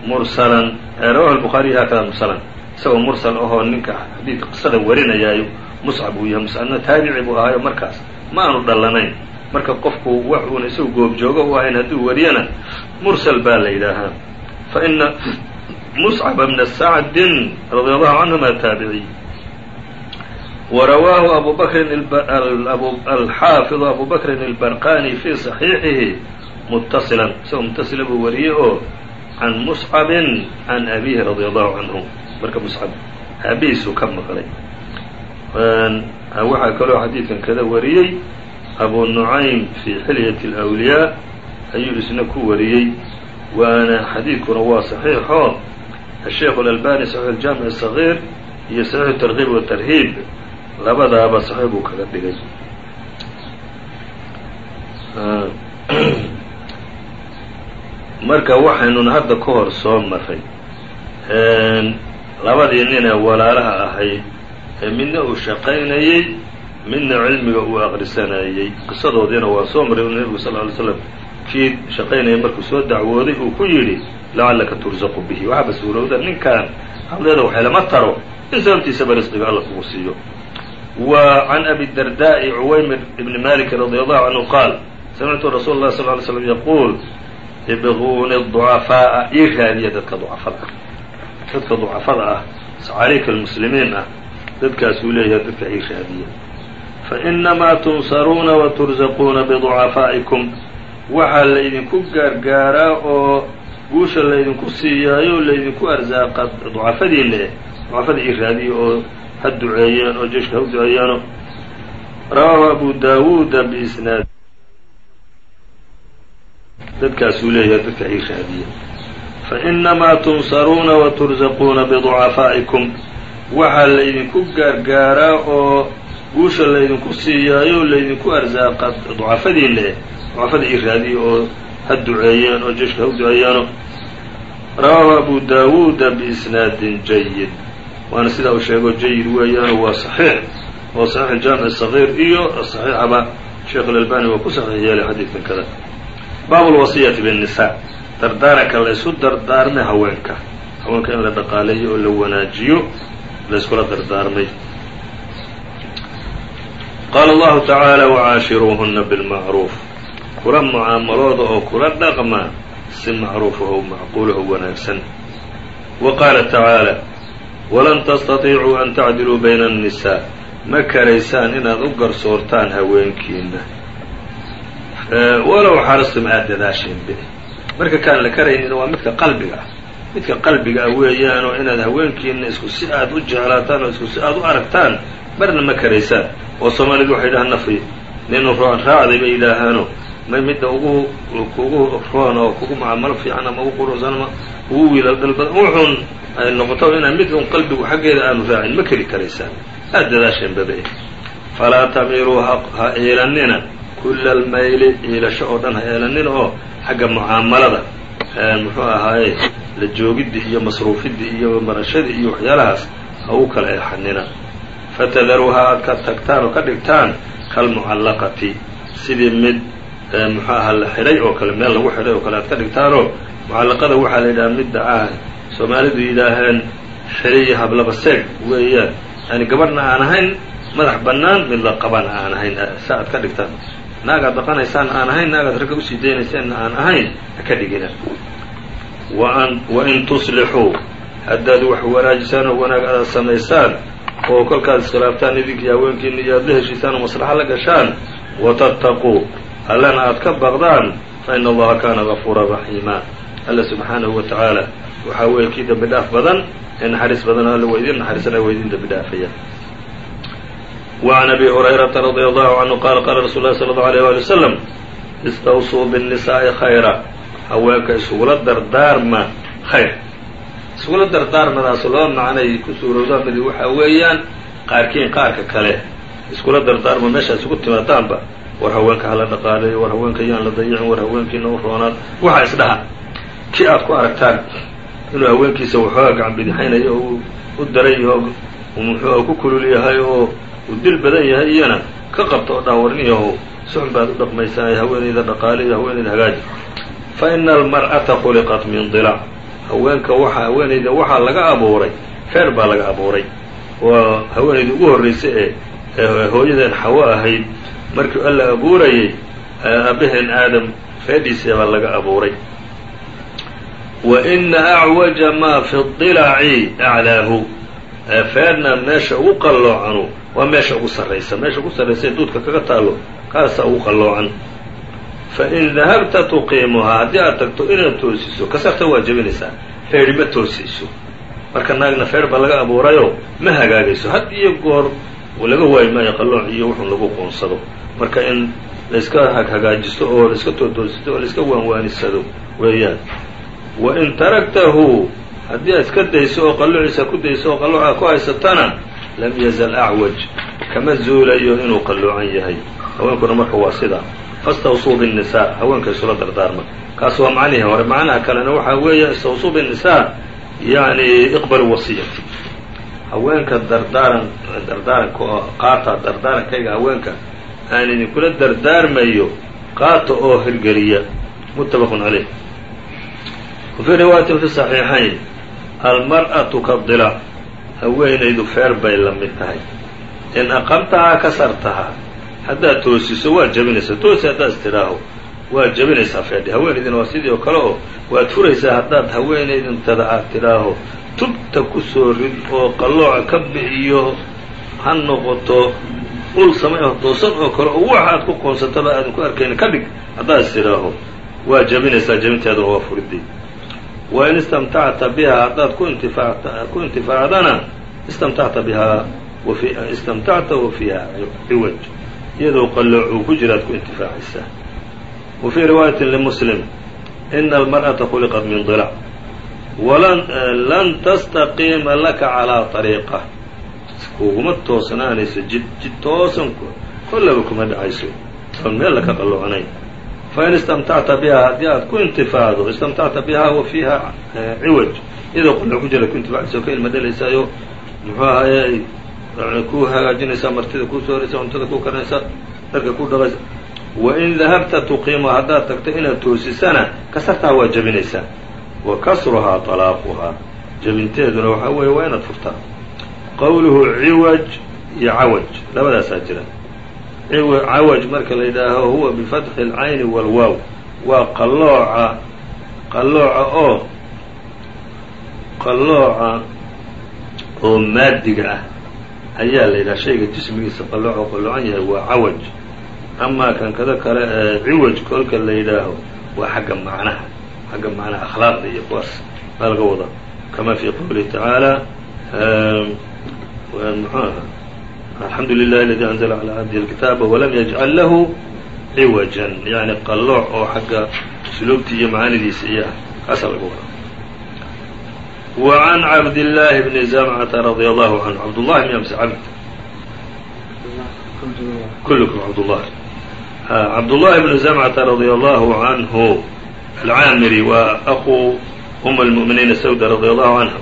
mursalan rawahu lbukhaariy haakadaa mursalan. Isagoo mursal ahoo ninka xadiidka qisada warinayaayo muscab uu yahay muscabna taabici buu ahaayo markaas. Ma aanu dhallanayn. Marka qofku wax uuna isagu goobjoogo u ahayn hadduu wariyana mursal baa la yidhaahaa fa ina muscab bna sacdin radi allahu canhuma taabiciy وrawaahu abu bakrin alxaafiظ abu bakrin الbarqani fi صaxiixihi mutasila isagoo mutasila buu wariyey oo can muscabin can abihi radi allahu canhu marka muscab aabihiisuu ka maqlay waxaa kaloo xadiidkan kada wariyey abu nucaym fi xilyaة اlأwliyaa ayuu isna ku wariyey waana xadiidkuna waa صaxiixo الsheikh اlalbani صaxiix اjaamiع الصغيir iyo صaxiix tarkiib watarhiib labadaaba صaxiix buu kaga dhigay marka waxaynuna hadda ka hor soo maray labadii ninee walaalaha ahayd ee midna uu shaqaynayey midna cilmiga uu aqrisanayey qisadoodiina waa soo maray nebigu sal ly slam kii shaqaynaya markuu soo dacwooday uu ku yidhi lacallaka turzaqu bihi. Waxaaba suurowda ninkan hadleeda waxaylama taro in sababtiisaba risqiga alla kugu siiyo wa can abi dardaa'i cuwaymir ibni maliki radi allahu canhu qaal samictu rasuula اlah sal ly slm yaquul ibquuni ducafaa'a ii raadiya dadka ducafada ah dadka ducafada ah sacariika almuslimiin ah dadkaasuu leeyahay dadka ii raadiya fainamaa tunsaruuna wa turzaquuna biducafaa'ikum waxaa laydinku gaargaaraa oo guusha laydinku siiyaayo laydinku arsaaqa ducafadiinna eh ducafada ii raadiya oo ha duceeyeen oo jeshka ha u duceeyaano. Rawaahu abu daawuuda biisnaad. Dadkaasuu leeyahay dadka ii raadiya fainamaa tunsaruuna wa turzaquuna biducafaa'ikum. Waxaa laydinku gaargaaraa oo guusha laydinku siiyaayo laydinku arsaaqa ducafadiinna eh. Ducafada ii raadiya oo ha duceeyeen oo jeshka ha u duceeyaano. Rawaahu abu daawuuda biisnaadin jayid waana sidaa uu sheego jayid weeyaano waa صaxiix oo صaxiix jaamic صaغيir iyo صaxiixaba sheekh اlalbani waa ku saxiix yeelay xadiidkan kada baabu اlwasiyati bالnisaa dardaaranka laysu dardaarmay haweenka haweenka in la dhaqaaleeyo oo la wanaajiyo layskula dardaarmay qaala allahu tacaala wacaashiruuhuna bilmacruuf kula mucaamalooda oo kula dhaqma si macruufaho macquulaho wanaagsan wa qaala tacaala walan tastatiicuu an tacdiluu bayna annisaa. Ma karaysaan inaad u garsoortaan haweenkiina walow xarastum aad dadaasheenbe marka kaan la karaynin waa midka qalbiga. Ah midka qalbiga ah weeyaanoo inaad haweenkiina isku si aad u jeclaataan oo isku si aad u aragtaan marna ma karaysaan. Oo soomaalidu waxay dhahaan nafi ninu raacday bay yidhaahaano midda ugu kugu roon oo kugu mucaamalo fiican ama ugu qurusan ama ugu wiilal dalbad wuxuun ay noqoto inaan mid un qalbigu xaggeeda aanu raacin ma keli karaysaan. Aad dadaasheen babe falaa tamiiluu ha eelanina kulla almayli iilasho oo dhan ha eelanina oo xagga mucaamalada muxuu ahaaye la joogiddi iyo masruufiddi iyo marashadii iyo waxyaalahaas ha u kala eexanina fatadaruuha aad ka tagtaan oo ka dhigtaan kalmucallaqati sidii mid muxuu aha la xidhay oo kale meel lagu xidhay oo kale aad ka dhigtaanoo mucallaqada waxaa la yidhaha midda ah soomaalidu yidhaaheen xidhiyo hablaba seeg weeyaan. Yani gabadhna aan ahayn madax bannaan mid la qabana aan ahayn sa aad ka dhigtaan. Naagaad dhaqanaysaan aan ahayn naagaad ragga u sii daynaysaanna aan ahayn ha ka dhigina. Waan wain tuslixuu haddaad wax wanaajisaan oo wanaag aad samaysaan oo kolkaad iskhilaaftaan idinkii haweenkiina iyo aad la heshiisaan oo maslaxa la gashaan watattaquu allana aad ka baqdaan fa ina allaha kaana gafuura raxiima alla subxaanahu wa tacaala waxaa weeye kii dembi dhaaf badan ee naxariis badan alla waa idin naxariisanaya waa idin dembi dhaafaya وعn أbي هريرةa رضي الله عنه qال qاla رsuل الlh صلى الله عليه ولي وسلم اstوصوا بالنساءi خayرa haweenka isugula dardaarma khayr isugula dardaarmadaas laba macnay ku suurowdaan mid waxaa weeyaan qaarkiin qaarka kale iskula dardaarma meesha isugu timaadaanba war haweenka hala dhaqaaleeyo war haweenka yaan la dayicin war haweenkiina u roonaad waxaa isdhaha kii aad ku aragtaan inuu haweenkiisa waxoogaa gacan bidixaynayo oo u daran yaho muxuu ku kulul yahay oo uu dil badan yahay iyana ka qabto oo dhaawarniyaho suxun baad u dhaqmaysaa haweenayda dhaqaale iyo haweenayda hagaaji. Fa ina almar'ata khuliqat min dilac haweenka waxa haweenayda waxaa laga abuuray feer baa laga abuuray. Waa haweenayda ugu horraysay ee hooyadeen xawo ahayd markii alla abuurayay aabaheen aadam feedhiisii baa laga abuuray. Wa ina acwaja maa fi dilaci aclaahu feedhna meesha ugu qalloocanu waa meesha ugu sarraysa. Meesha ugu sarraysa duudka kaga taalo kaasaa ugu qalloocan. Fain dahabta tuqiimuhaa haddii aad tagto inaad toosiso kasarta waa jebinaysaa feedhi ma toosayso marka naagna feedh baa laga abuurayoo ma hagaagayso. Had iyo goor laga waayi maayo qallooc iyo wuxun lagu qoonsado marka in layska hagaajisto oo laiska tootoosisto oo laiska waanwaanisado weeyaan. Wa in taragtahu haddii aad iska dayso oo qalloociisa ku dayso oo qallooca ku haysatana lam yazal acwaj kama zuulayo inuu qalloocan yahay. Haweenkuna marka waa sidaa fastawsuu binnisaa haweenka isula dardaarma. Kaas waa macnihii hore. Macnaha kalena waxaa weeye istawsuu binnisaa yani iqbalu wasiyati haweenka dardaaran dardaaranka oo qaata dardaarankayga haweenka aan idinkula dardaarmayo qaata oo hirgeliya muttafaqun caleyh wa fii riwaayatin fi saxiixayn almar'atu kadila haweenaydu feer bay la mid tahay. In aqamtahaa kasartahaa haddaad toosiso waad jabinaysaa toosi haddaad istidhaaho waad jabinaysaa feedhi. Haweenaydina waa sidii oo kale oo waad furaysaa haddaad haweenaydintada aad tidhaaho tubta ku soo rid oo qallooca ka bi'iyo ha noqoto ul samay oo toosan oo kale oo waxaad ku qoonsataba aadan ku arkayni ka dhig haddaad istidhaaho waa jabinaysaa jabinteeduna waa furidii wa in istamtacta bihaa haddaad ku intifaacdana istamtacta bihaa wafi istamtacta wa fiiha ciwaj iyadoo qallooc ku jiraad ku intifaacaysaa. Wa fii riwaayati limuslim ina almar'ata khuliqat min dilac lan tastaqiima laka calaa طariiqa kuguma toosnaanayso jid jid toosan kollaba kuma dhacayso oon meel laka qalloocnayn fain istamtacta bihaa haddii aad ku intifaacdo istamtacta bihaa wa fiiha ciwaj iyadoo qallooc ku jira ku intifaacaysa ka ilma dhelaysaayo muxuu ahaye ku hagaajinaysaa martida kuu soo horaysa cuntada ku karinaysa dharka ku dhaqaysa wain dahabta tuqiimu haddaad tagto inaad toosisana kasartaa waa jabinaysaa wa kasruhaa jabinteeduna jebinteeduna waxaa weeye waa inaad furtaa. Qowluhu ciwaj iyo cawaj labadaasaa jira. Cawaj marka la yidhaaho huwa bifatxi اlcayni walwaaw. Waa qallooca qalooca oo qallooca oo maadiga ah. Ayaa la yidhaha shayga jismigiisa qalooco qalloocan yahay waa cawaj. Amaa kan kankada kale ee ciwaj kolka la yidhaaho waa xagga macnaha xagga macnaha akhlaaqda iyo kuwaas baa laga wadaa kama fi qowlihi tacaala muxuu aha alxamdu lilahi aladi anzla calى cabdihi اlkitaaba walam yajcal lahu ciwajan yani qallooc oo xagga usluubtii iyo macaanidiisa iyo ah kaasaa laga wadaa وعn cabdاللahi بn زمcة رadي الله عnه cabdالlahi miya mise cabd kulkm cabdالlah cabdالlahi بn زمcة رadي الله عanه alcaamiri waa aquu um اlmu'miniina sawda radi allahu canha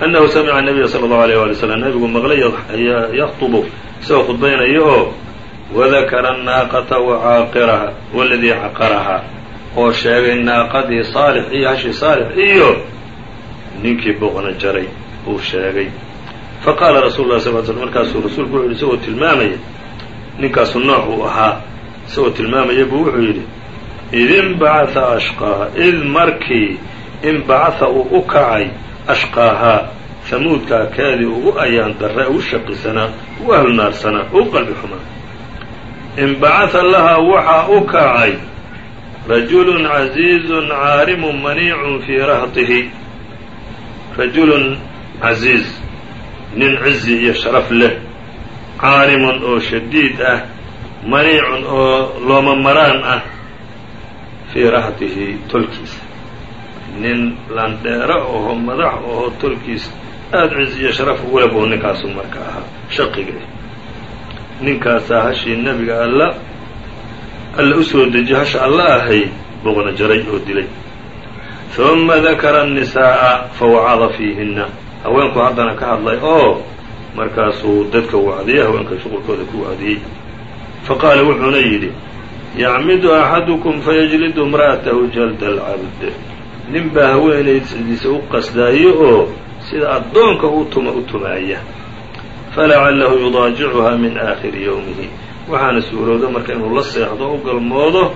annahu samica nabiya sala allahu alayh wali slam nabigu maqlay yaktubu isagoo khudbaynayo oo wadakara annaaqata wacaaqiraha waladii caqarahaa oo sheegay naaqadii saalix iyo hashii saalix iyo ninkii boqna jaray uu sheegay faqaala rasuulu lah sal l slam markaasuu rasuulku wuxu yidhi isagoo tilmaamaya ninkaasu nooc uu ahaa isagoo tilmaamaya buu wuxuu yidhi id inbacatha ashqaaha id markii inbacatha uu u kacay ashqaahaa hamuudkaa kaadii ugu ayaan darra ugu shaqisanaa ugu ahlnaarsanaa ugu qalbi xumaa inbacatha lahaa waxaa u kacay rajulun casiizun caarimun maniicun fii rahtihi rajulun casiiz nin cizi iyo sharaf leh caarimun oo shadiid ah maniicun oo looma maraan ah fii rahtihi tolkiisa nin landheero oho madax oho tolkiisa aada cizi iyo sharaf ugule buu ninkaasu marka ahaa shaqiga ninkaasaa hashii nebiga alla alla u soo dejiye hasha alla ahay boqna jaray oo dilay ثuma dakara الnisaaءa fawacada fiihina haweenku haddana ka hadlay oo markaasuu dadka wacdiyey haweenka shuqulkooda ku wacdiyey faqaala wuxuuna yidhi yacmidu axadukum fayajlidu imra'atahu jalda alcabd nin baa haweenaydiisa u qasdaayo oo sida addoonka u tuma u tumaaya. falacalahu yudaajicuhaa min aakhiri yowmihi waxaana suurooda marka inuu la seexdo u galmoodo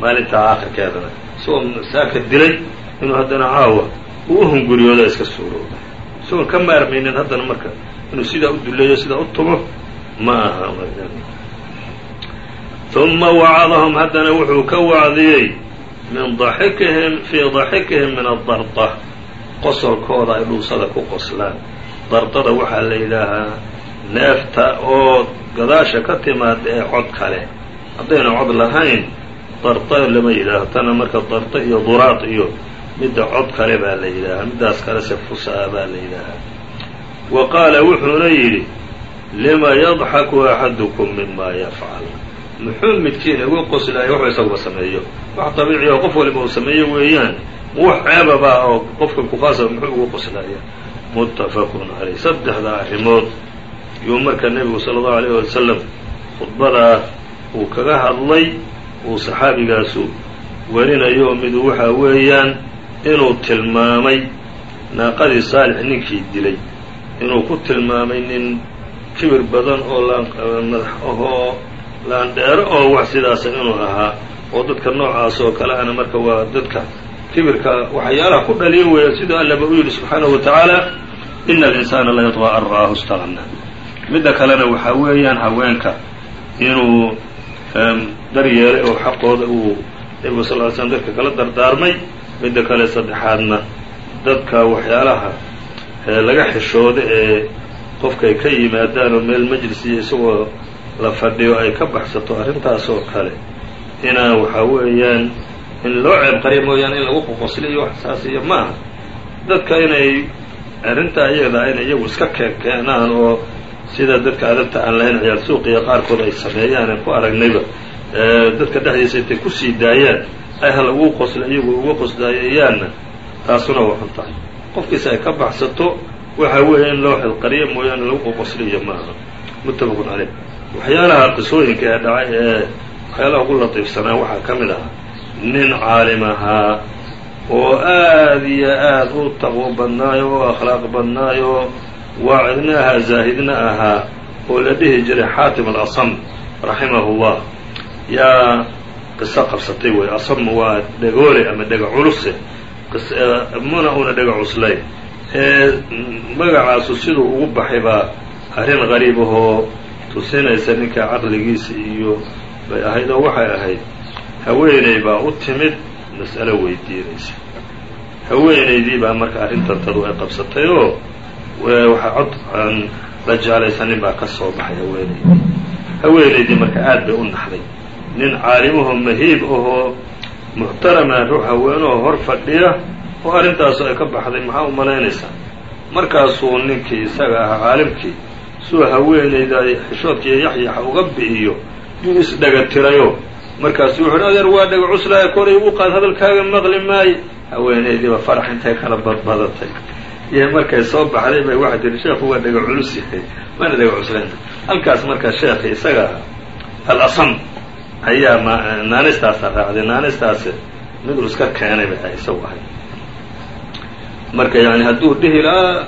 maalintaa aakhirkeedana. isagoo saaka dilay inuu haddana caawa uu u hunguriyooda iska suurooda isagoon ka maarmaynin haddana marka inuu sidaa u duleeyo sidaa u tumo ma aha uma wacadahum haddana wuxuu ka wacdiyey min daxikihim fii daxikihim min adarda qosolkooda ay dhuusada ku qoslaan dardada waxaa la yidhaahaa neefta oo gadaasha ka timaada ee cod kale haddayna cod lahayn darda lama yidhaaho tana marka darda iyo duraad iyo midda cod kale baa la yidhaahaa middaas kalese fusaa baa la yidhaahaa wa qaala wuxuuna yidhi lima yadxaku axadukum mima yafcal muxuu midkiina uga qoslaayo waxuu isaguba sameeyo? Wax dabiici qof waliba uu sameeyo weeyaan. Wax ceebaba oo qofka kufaasaba muxuu uga qoslaaya muttafaqun caleyh saddexda arrimood yuu marka nebigu sala allahu alayh wasalam khudbadaa uu kaga hadlay uu saxaabigaasu warinayo midu waxaa weeyaan inuu tilmaamay naaqadii saalix ninkii dilay. Inuu ku tilmaamay nin kibir badan oo madax ahoo laandheero oo wax sidaasa inuu ahaa oo dadka noocaas oo kale ana marka waa dadka kibirka waxyaalaha ku dhaliya weeya siduu allaba u yidhi subxaanahu wa tacaala ina alinsaana la yadqaa an ra'aahu istaqna midda kalena waxaa weeyaan haweenka inuu daryeelay oo xaqooda uu nebigu sal ly slm dadka kala dardaarmay. Midda kale saddexaadna dadka waxyaalaha laga xishooda ee qofkay ka yimaadaan oo meel majlisiyo isagoo la fadhiyo ay ka baxsato arrintaas oo kale. Inaa waxaa weeyaan in loo ceeb qariya mooyaane in lagu qoqosli iyo wax saas iyo ma aha. Dadka inay arrintaa iyadaa inay iyagu iska keenaan oo sida dadka adabta aan lahayn ciyaal suuqiya qaarkood ay sameeyaan aan ku aragnayba dadka dhexdiisa intay ku sii daayaan ay ha lagu qosla iyagu uga qosdaayayaanna taasuna waa xun tahay qofkiisa ay ka baxsato waxa weeye in loo xilqariyo mooyaane lagu qoqosliyo ma aha. Muttafaqun caleyh waxyaalaha qisooyinka ee dhacay ee waxyaalaha ugu latiifsanaa waxaa ka mid ahaa nin caalim ahaa oo aad iyo aad u taqwo badnaayo oo akhlaaq badnaayo waacidna ahaa zaahidna ahaa oo la dhihi jiray xaatim alasam raximahu llah yaa qiso qabsatay wey asam waa dhegoole ama dhega culuse muna una dhega cuslayn ee magacaasu siduu ugu baxay baa arrin qariib ahoo tusinaysa ninka caqligiisa iyo bay ahayd oo waxay ahayd haweeney baa u timid mas'alo weydiinaysa. Haweenaydii baa marka arrintantadu ay qabsatay oo waxaa cod aan la jeclaysanin baa ka soo baxay haweenaydii haweenaydii marka aad bay u naxday. Nin caalimaho mahiib ahoo muxtarama ruux haweenahoo hor fadhiya oo arrintaasu ay ka baxday maxaa u malaynaysaa markaasuu ninkii isaga ahaa caalimkii suu haweenayda xishoodkiiyo yaxyaxa uga bi'iyo yuu isdhaga tirayo markaasuu wuxu uhi adeer waa dhaga cuslaaya koray ugu qaad hadalkaaga maqli maayo. Haweenaydiiba farax intay kala badbadatay. Iyo markay soo baxday bay waxay tihi sheekhu waa dhaga culus yahay waana dhaga cuslaynta halkaas markaa sheekhi isaga alasam ayaa naanistaasa raacday naanistaasi miduu iska keenay bay isagu ahay marka yani hadduu dhihi lahaa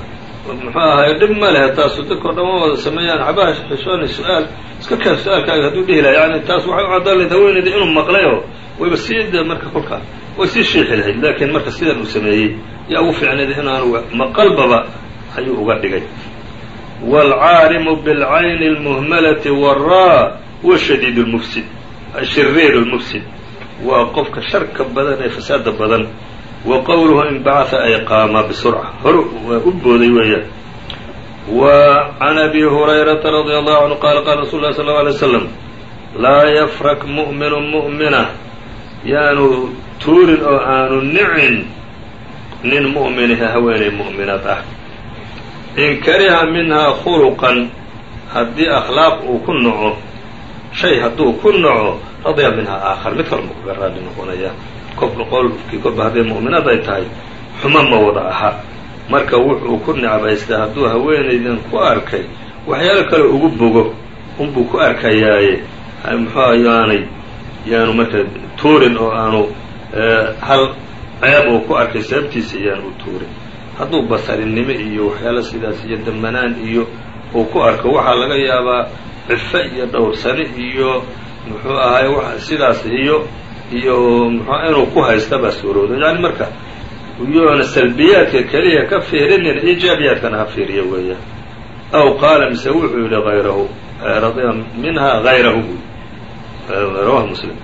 muxuu ahaay dhib ma lehe taasu dadkao dhan wa wada sameeyaan cabaha xishoona su'aal iska keen su'aalkaaga hadduu dhihi lahay yani taas waxay u caddaanlayd haweenayda inuu maqlay oo wayba sii marka kolkaa way sii shiixi lahayd. Laakiin marka sidan uu sameeyey yaa ugu fiicnayd inaanu maqalbaba ayuu uga dhigay. Waalcaarimu bilcayni almuhmalati waraa huwa shadiid lmufsid shiriir lmufsid waa qofka sharka badan ee fasaada badan wa qowluhu in bacaa ay qaama bisurca hore u booday weeyaan wa can abi hurayrata radia allahu canhu qaala qaala rasul lah sal lau alay slam laa yafrak mu'minu mu'mina. Yaanu tuurin oo aanu nicin nin mu'minaha haweenay mu'minaad ah. In kariha minhaa khuluqan haddii akhlaaq uu ku naco shay hadduu ku naco radya minhaa aakhar mid buu kaga noqonaya qofka qolkii kolba hadday mu'minaad ay tahay xuma ma wada aha. Marka wuxuu ku necbaystay hadduu haweenaydan ku arkay waxyaalo kale ugu bogo unbuu ku arkayaaye muxuu yaanay yaanu marka tuurin oo aanu hal ceeb uu ku arkay sababtiisa yaanu u tuurin. Hadduu basarinimo iyo waxyaalo sidaas iyo damanaan iyo uu ku arko waxaa laga yaabaa cifo iyo dhowrsani iyo muxuu ahay sidaas iyo iyo mxua ah inuu ku haystaba suuroodo yani marka yoona salbiyaadka keliya ka fiirinina iijaabiyaadkana ha fiiriyo weeyaan aw qaala mise wuxuu yihi ayrahu radia minha hayrahu rawahu muslim.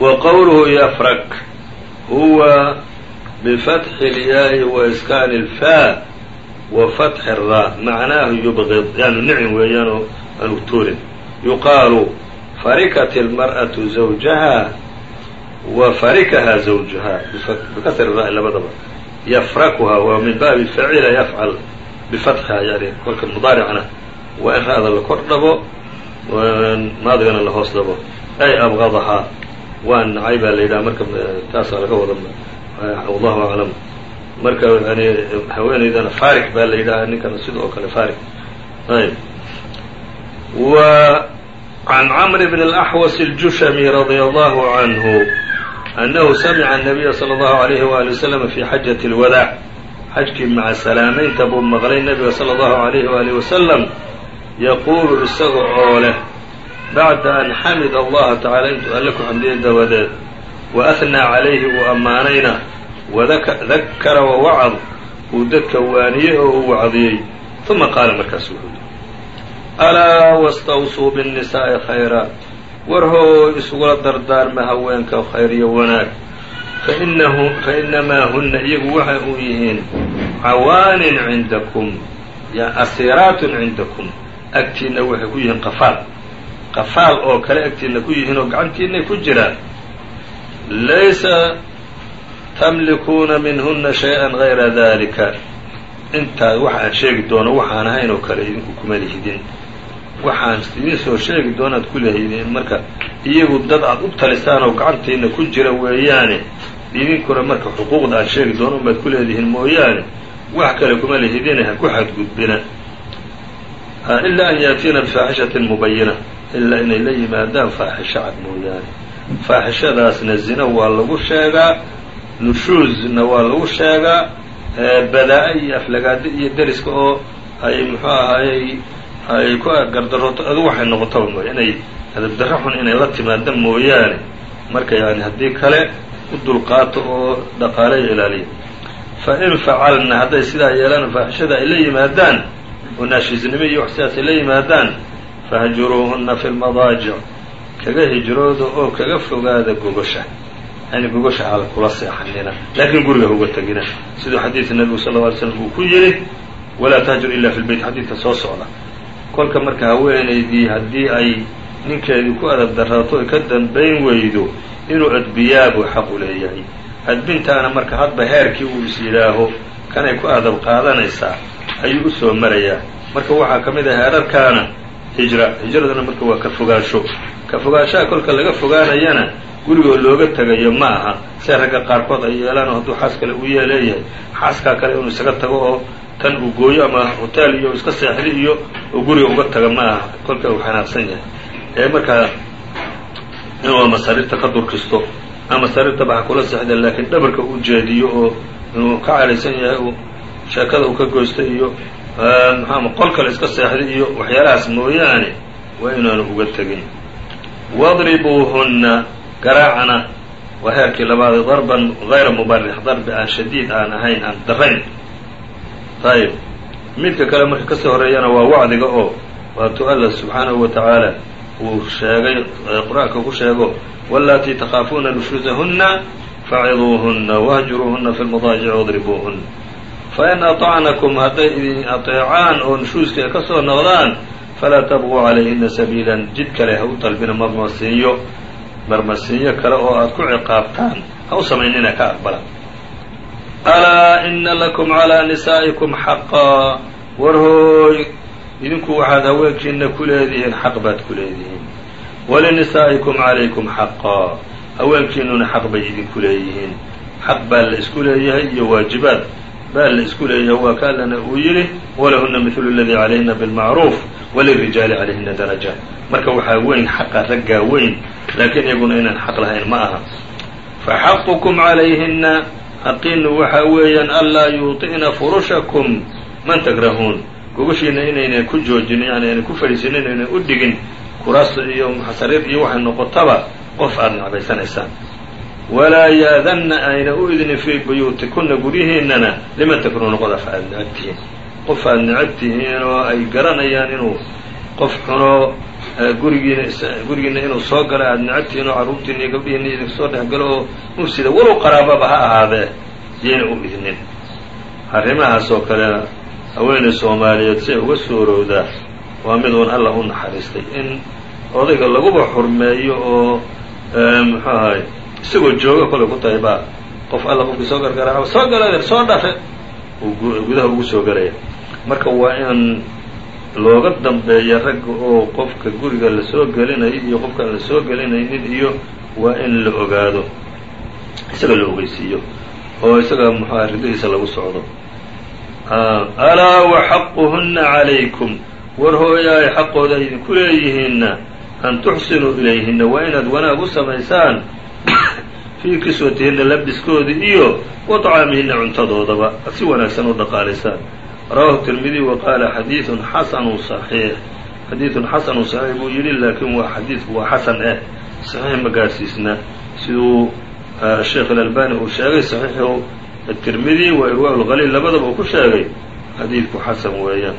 Wa qowluhu yafrak huwa bifatxi اlyaai wa iskaani اlfaa wa fatxi ra macnaahu yubqid yani nicin weeyaanoo aan yuqaalu farikat اlmarأaةu zawjaha wa farikaha zawjaha bikasri ra labadaba yafrakuha waa min baabi facila yafcal bifatxiha yani kolka mudaaricna waa in ra-da la kor dhabo maadigana la hoos dhabo ay abqadahaa waa nacay baa la yidhaha marka taasaa laga wada wallahu aclam marka yani haweenaydana farik baa la yidhaha ninkana sida oo kale farik ayb wa can camr bn اlaxwas اljushami radia allahu canhu annahu samica الnabiya salى اllahu alayhi wali waslm fi xajaة اlwadaac xajkii maca salaamaynta buu maqlay nebiga salى اllahu alayhi wali wasalam yaquulu isaga oo leh bacda an xamida allaha tacaala intuu alle ku xamdiyay dabadeed wa ahnaa calayhi uu ammaanayna wadakara wawacad uu dadka waaniyey oo uu wacdiyey uma qaala markaas wuxuu yihi alaa wastawsuu biالnisaa'i khayra. Warhoo isugula dardaarma haweenka khayr iyo wanaag. Fainahu fainamaa huna iyagu waxa uu yihiin cawaanin cindakum asiiraatun cindakum. Agtiinna waxay ku yihiin qafaal. Qafaal oo kale agtiinna ku yihiin oo gacantiinay ku jiraan. Laysa tamlikuuna minhuna shay-an gayra dalika intaa waxa aan sheegi doono waxaan ahayn oo kale idinku kuma lihidin waxaan idin soo sheegi doonaad ku lehidin marka iyagu dad aad u talisaan oo gacantiina ku jira weeyaane idinkuna marka xuquuqda aan sheegi doono umaad ku leedihiin mooyaane wax kale kuma lihidine ha ku xadgudbina. Ilaa an yaatiina bifaaxishatin mubayina ilaa inay la yimaadaan faaxisho cad mooyaane. Faaxishadaasna zina waa lagu sheegaa nushuuzna waa lagu sheegaa badaa-a iyo aflagaado iyo deriska oo ay muxuu ahayey ay ku gardarooto adu waxay noqotaba mooy inay adabdarro xun inay la timaado mooyaane. Marka yani haddii kale u dulqaato oo dhaqaaleyo ilaaliya. Fa in facalna hadday sidaa yeelaan faaxishada ay la yimaadaan oo naashiisnimo iyo wax sidaas ay la yimaadaan fahjuruuhuna fi lmadaajic kaga hijrooda oo kaga fogaada gogosha. Yani gogosha hala kula seexanina laakiin guriga uga tegina siduu xadiidka nabigu sal lla alay slam uu ku yidhi walaa tahjur ila fi lbeyt xadiidka soo socda kolka marka haweenaydii haddii ay ninkeedii ku adab daraato ay ka dambayn weydo inuu adbiyaa buu xaqu leeyahay. Adbintaana marka hadba heerkii uu is yidhaaho kanay ku adab qaadanaysaa ayuu u soo marayaa. Marka waxaa ka mid ah heerarkaana hijra hijraduna marka waa ka fogaansho ka fogaanshaha kolka laga fogaanayana gurigoo looga tegayo ma aha se ragga qaarkood ay yeelaan oo hadduu xaas kale uu yeeleeyahay. Xaaskaa kale inuu isaga tago oo tan uu gooyo ama hotel iyo iska seexda iyo oo guriga uga taga ma aha kolka uu xanaaqsan yahay. Ee markaa inuu ama sariirta ka durkisto ama sariirtaba ha kula seexda laakiin dhabarka u jeediyo oo inuu ka calaysan yahay uu sheekada uu ka goysto iyo maxaama qol kale iska seexda iyo waxyaalahaas mooyaane waa inaanu uga tegin. Wadribuuhunna garaacana waa heerkii labaad darban hayra mubarix darbi aan shadiid aan ahayn aan darayn ayib midka kale marka ka sii horeeyana waa wacdiga oo waatuu alla subxaanahu wa tacaala uu sheegay qur'aanka ku sheego walatii takhaafuuna nushuusahunna faciduuhunna wahjuruuhunna fi lmadaajici wadribuuhunna fain aطacnakum hadday idin ateecaan oo nushuuska ay ka soo noqdaan falaa tabquu calayhina sabiilan jid kale ha u dalbina marmarsiinyo marmarsiinyo kale oo aad ku ciqaabtaan ha u samaynina ka aqbala alaa ina lakum calىa nisaa'ikum xaqaa war hooy idinku waxaad haweenkiina ku leedihiin xaq baad ku leedihiin walinisaa'ikum calaykum xaqaa haweenkiinuna xaq bay idinku leeyihiin xaq baa la isku leeyahay iyo waajibaad baa la isku leeyahay waa ka allana uu yidhi walahuna midlu اladii calayhina bilmacruuf walirijaali calayhina daraja marka waxaa weyn xaqa raggaa weyn laakiin iyaguna inaan xaq lahayn ma aha faxaqukum calayhina xaqiinu waxaa weeyaan anlaa yuuطi'na furushakum man takrahuun gogashiina inaynan ku joojin yani aynan ku fadhiisin inaynan u dhigin kuraas iyo sariir iyo waxay noqotaba qof aada necbaysanaysaan walaa yaadanna ayna u idnin fii buyuutikuna guryihiinana liman takruuna qof aad necab tihiin qof aad necab tihiin oo ay garanayaan inuu qof xuno gurigiina gurigiina inuu soo galo aada necab tihiin oo iyo gabdhihiina idinka soo dhex galo oo mufsida walow qaraababa ha ahaadee yayna u idnin. Arrimahaas oo kale haweenay soomaaliyeed si ay uga soorowdaa waa mid uun alla u naxariistay in odayga laguba xurmeeyo oo muxuu ahay isagoo jooga kolay ku tahay baa qof alla qofkii soo gargaraaco soo gala soo dhafe gudaha ugu soo galaya. Marka waa in looga dambeeya ragga oo qofka guriga la soo gelinayo iyo qofkaan la soo gelinaynin iyo waa in la ogaado isaga la ogeysiiyo oo isaga muxuu ahay ridihiisa lagu socdo. Alaa waxaquhuna calaykum. War hooyaay xaqooda idinku leeyihiinna an tuxsinuu ilayhinna. Waa inaad wanaag u samaysaan fii kiswatihinna labiskooda iyo wa طcaamihinna cuntadoodaba ad si wanaagsan u dhaqaalaysaan rawahu tirmidi wa qaala xadiiun xasanu صaxiix xadiidun xasanu saxiix buu yidhi laakiin waa xadiidku waa xasan eh. Saxiix ma gaarsiisna. Siduu ah, sheekh ilalbani uu sheegay saxiixu atirmidi wa irwaa lqaliil labadaba uu ku sheegay xadiidku xasan weeyaan.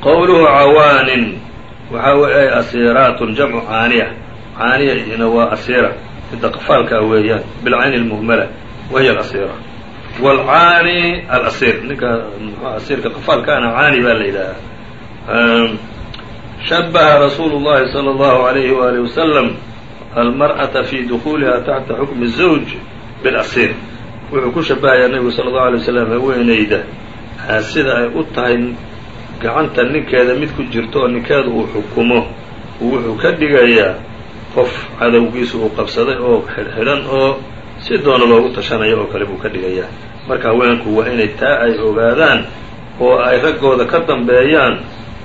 Qowluhu cawaanin waxa weeye asiiraatun jamcu caaniya caaniya ina waa asiira. Midda qafaalkaa ah weeyaan bilcayni اlmugmala wahiy asira wاlcaani alasiir ninka mxu asiirka qafaalkaana caani baa la yidhaahaa shabaha rasuulu اllahi salى اllahu عalayhi wali wasalam almarأaةa fi dukuuliha taxta xukmi الزawj bilasiir wuxuu ku shabahayaa nebigu sala allahu alay waslam haweenayda sida ay u tahay gacanta ninkeeda mid ku jirto oo ninkeeda uu xukumo wuxuu ka dhigayaa qof cadowgiisu uu qabsaday oo xidhan oo si doona loogu tashanayo oo kale buu ka dhigayaa. Marka haweenku waa inay taa ay ogaadaan oo ay raggooda ka dambeeyaan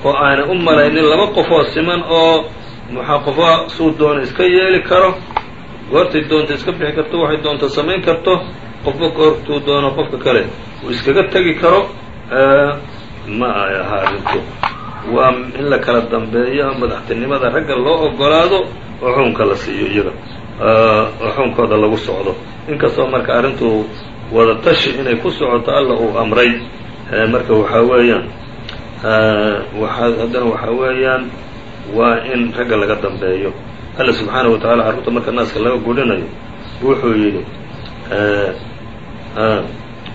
oo aanay u malaynin laba qofoo siman oo maxaa qofa suu doona iska yeeli karo goortay doonta iska bixi karto waxay doonta samayn karto qofba goortuu doono qofka kale uu iskaga tegi karo ma ay ahaa arrinku waa in la kala dambeeyo madaxtinimada ragga loo ogolaado oo xukunka la siiyo iyaga xunkooda lagu socdo inkastoo marka arrintu wada tashi inay ku socoto alla uu amray marka waxaa weeyaan haddana waxaa weeyaan waa in ragga laga dambeeyo alla subxaanaه wataعala carruurta marka naaska laga gudhinayo wuxuu yidhi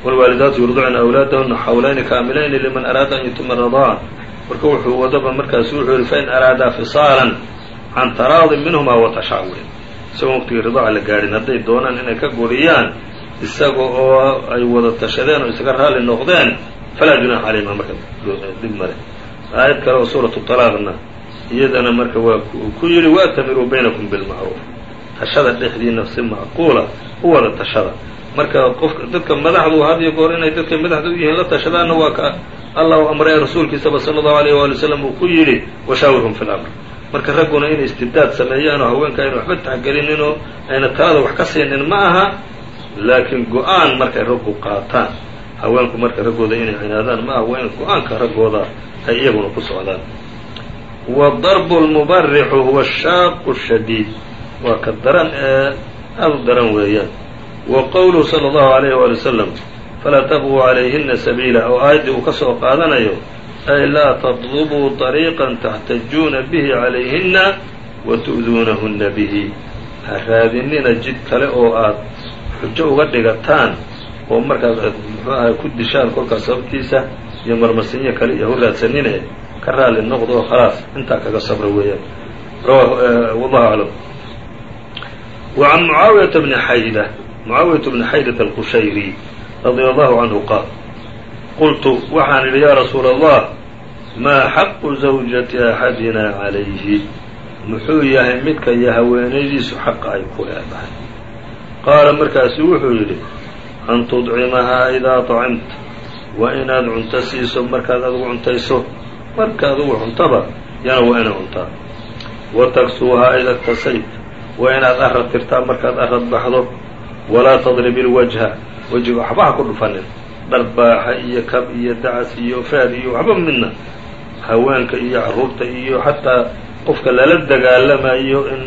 wlwaalidaatu yurdicna awlaadahuna xawlayni kaamilayni liman araada an yutuma radaaca marka wuxuu wadaba markaas wuxuu yihi fain araada fisaalan can taraadin minhumaa watashaawurin isagoo waqtigii ridaaca la gaadhin hadday doonaan inay ka guriyaan isaga oo ay wada tashadeen oo isaga raali noqdeen falaa junaaxa calayhima marka dhib male aayad kale oo suuratu طalaaqna iyadana marka waa ku yidhi waatamiruu baynakum bilmacruuf tashada dhexdiina si macquula u wada tashada. Marka qofka dadka madaxdu had iyo goor inay dadka madaxda u yihiin la tashadaanna waa ka allah u amray rasuulkiisaba sala allahu alayh waali wasalam uu ku yidhi washaawirhum fi lamr marka ragguna inay istibdaad sameeyaan oo haweenka ayna waxba taxgelinin oo ayna talada wax ka siinin ma aha laakiin go'aan markay raggu qaataan. Haweenku marka raggooda inay cinaadaan ma aha waa go'aanka raggooda ay iyaguna ku socdaan. Wdarbu lmubarixu huwa shaaqu shadiid. Waa ka daran ee aada u daran weeyaan. Wa qowluhu sala allahu alayh waali wasalam falaa tabquu calayhina sabiila oo aayaddii uu ka soo qaadanayo ay laa tadlubuu طariiqan taxtajuuna bihi calayhina wa tu'duunahuna bihi ha raadinina jid kale oo aad xujo uga dhigataan oo markaas aad muxuu ahay ku dishaan kolkaas sababtiisa iyo marmarsinyo kale iyo hu raadsanine ka raali noqdo oo khalaas intaa kaga sabra weeyaan wallahu aclam wa can mucaawiyata bni xayda mucaawiyata bni allahu canhu qaal qultu waxaan idhi yaa rasuula allah maa xaqu zawjati axadina calayhi? Muxuu yahay midka iyo haweenaydiisu xaqa ay ku leedahay. Qaala markaasu wuxuu yidhi an tudcimahaa idaa طacimta waa inaad cunto siiso markaad adigu cuntayso marka adugu cuntaba yana waa inay cuntaa. Wa taksuuhaa ida ktasayt waa inaad arad tirtaa markaad arad baxdo walaa tadrib ilwajha wejiga waxba ha ku dhufanin dharbaaxa iyo kab iyo dacas iyo feer iyo waxba midna. Haweenka iyo carruurta iyo xataa qofka lala dagaalamayo in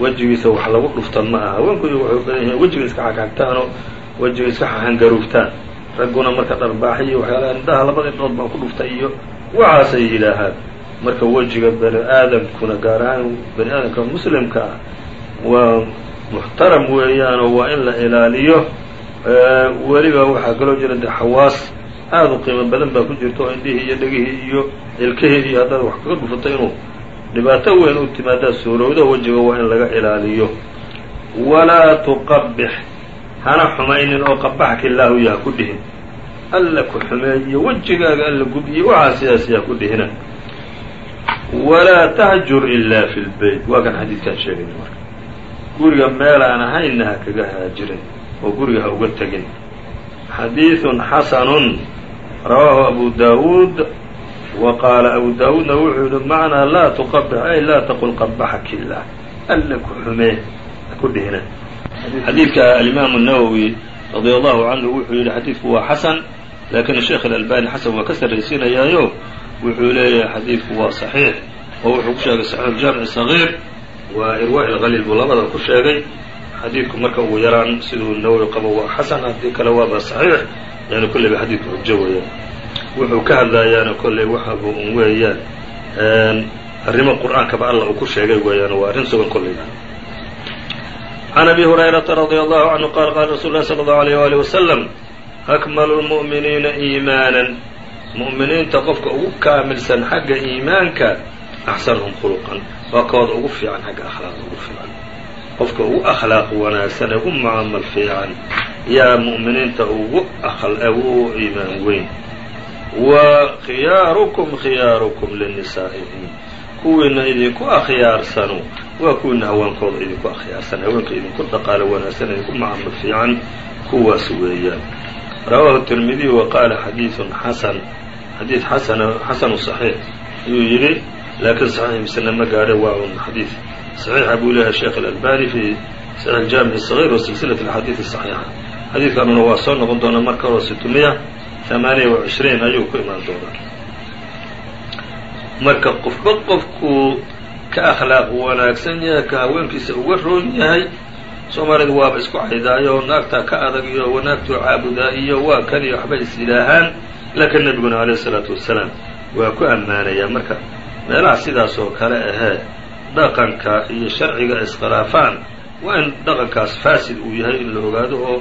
wejigiisa wax lagu dhufta ma aha. Haweenku waxay badan yihiin wejiga iska xagxagtaanoo wejiga iska xahangaruuftaan ragguna marka dharbaaxa iyo waxyaalaha indhaha labada indhood baan ku dhuftay iyo waxaasay yidhaahaan. Marka wejiga bani aadamkuna gaar ahaan bani aadamka muslimka ah waa muxtaram weeyaanoo waa in la ilaaliyo weliba waxaa kaloo jira de xawaas aad u qiimo badan baa ku jirta oo indhihii iyo dhegihii iyo ilkihii iyo haddaad wax kaga dhufato inuu dhibaato weyn u timaadaa suurowda wejiga waa in laga ilaaliyo. Walaa tuqabix hana xumaynin oo qabaxka illaahu yaha ku dhihin. Alla ku xumeeyo wejigaaga alla gubiye waxaa sidaas yaha ku dhihina. Walaa tahjur ilaa fi lbeyt waa kan xadiidkaan sheegayna marka. Guriga meel aan ahaynna ha kaga haajirin oo guriga ha uga tegin. Xadiiثun xasanun rawaahu abu daawuud wa qaala abu daawuudna wuxuu yihi macnaa laa tuqabix ay laa taqul qabaxak ilah alla ku xumee ku dhihina. Xadiidka alimaamu nawowi radia allahu canhu wuxuu yidhi xadiidku waa xasan laakiin sheekh alalbani xasan waa ka sarraysiinayaayo wuxuu leeyahay xadiidku waa saxiix oo wuxuu ku sheegay saxiix jaamic sagiir waa irwaa ilkhaliil buu labadaba ku sheegay xadiidku marka ugu yaraan siduu nawowi qabo waa xasan haddii kale waaba saxiix. Yani kolleyba xadiidku xujo weeyaan wuxuu ka hadlayaana kolley waxabu un weeyaan arrimo qur'aankaba alla uu ku sheegay weeyaan waa arrin sugan kolleyba can abi hurayrata radia allahu canhu qaala qaala rasuulu lahi sala allahu alayh waali wasalam akmalu lmu'miniina iimaanan. Mu'miniinta qofka ugu kaamilsan xagga iimaanka axsanuhum khuluqan. Waa kooda ugu fiican xagga akhlaaqda ugu fiican qofka ugu akhlaaq wanaagsane ee u mucaamal fiican yaa mu'miniinta ugu ugu iimaan weyn. Wa khiyaarukum khiyaarukum linisaa'ihim kuwiina idinku akhyaarsanu waa kuwiina haweenkooda idinku akhyaarsan haweenka idinku dhaqaalo wanaagsan idinku mucaamal fiican kuwaas weeyaan. Rawaahu tirmidiy wa qaala xadiiثun xasan xasanu صaxiix ayuu yidhi laakiin saxiix misena ma gaadhay waa un xadiid صaxiixa buu leeyahay sheekh اlalbani fi saxiix jaamic الصغيr wa silsilaة اxaadiiث الصaxiixa xadiidkanuna waa soo noqon doonaa marka hore situmiya ثamaaniya وعishriin ayuu ku imaan doonaa marka qofba qofkuu ka akhlaaq wanaagsan yahay ka haweenkiisa uga roon yahay soomaalidu waaba isku caydaayo naagtaa ka adag iyo wanaagtuu caabudaa iyo waa kan iyo waxbay is yidhaahaan laakiin nebiguna alayh isalaatu wasalaam waa ku ammaanayaa marka meelaha sidaas oo kale ahee dhaqanka iyo sharciga iskhilaafaan waa in dhaqankaas faasid uu yahay in la ogaado oo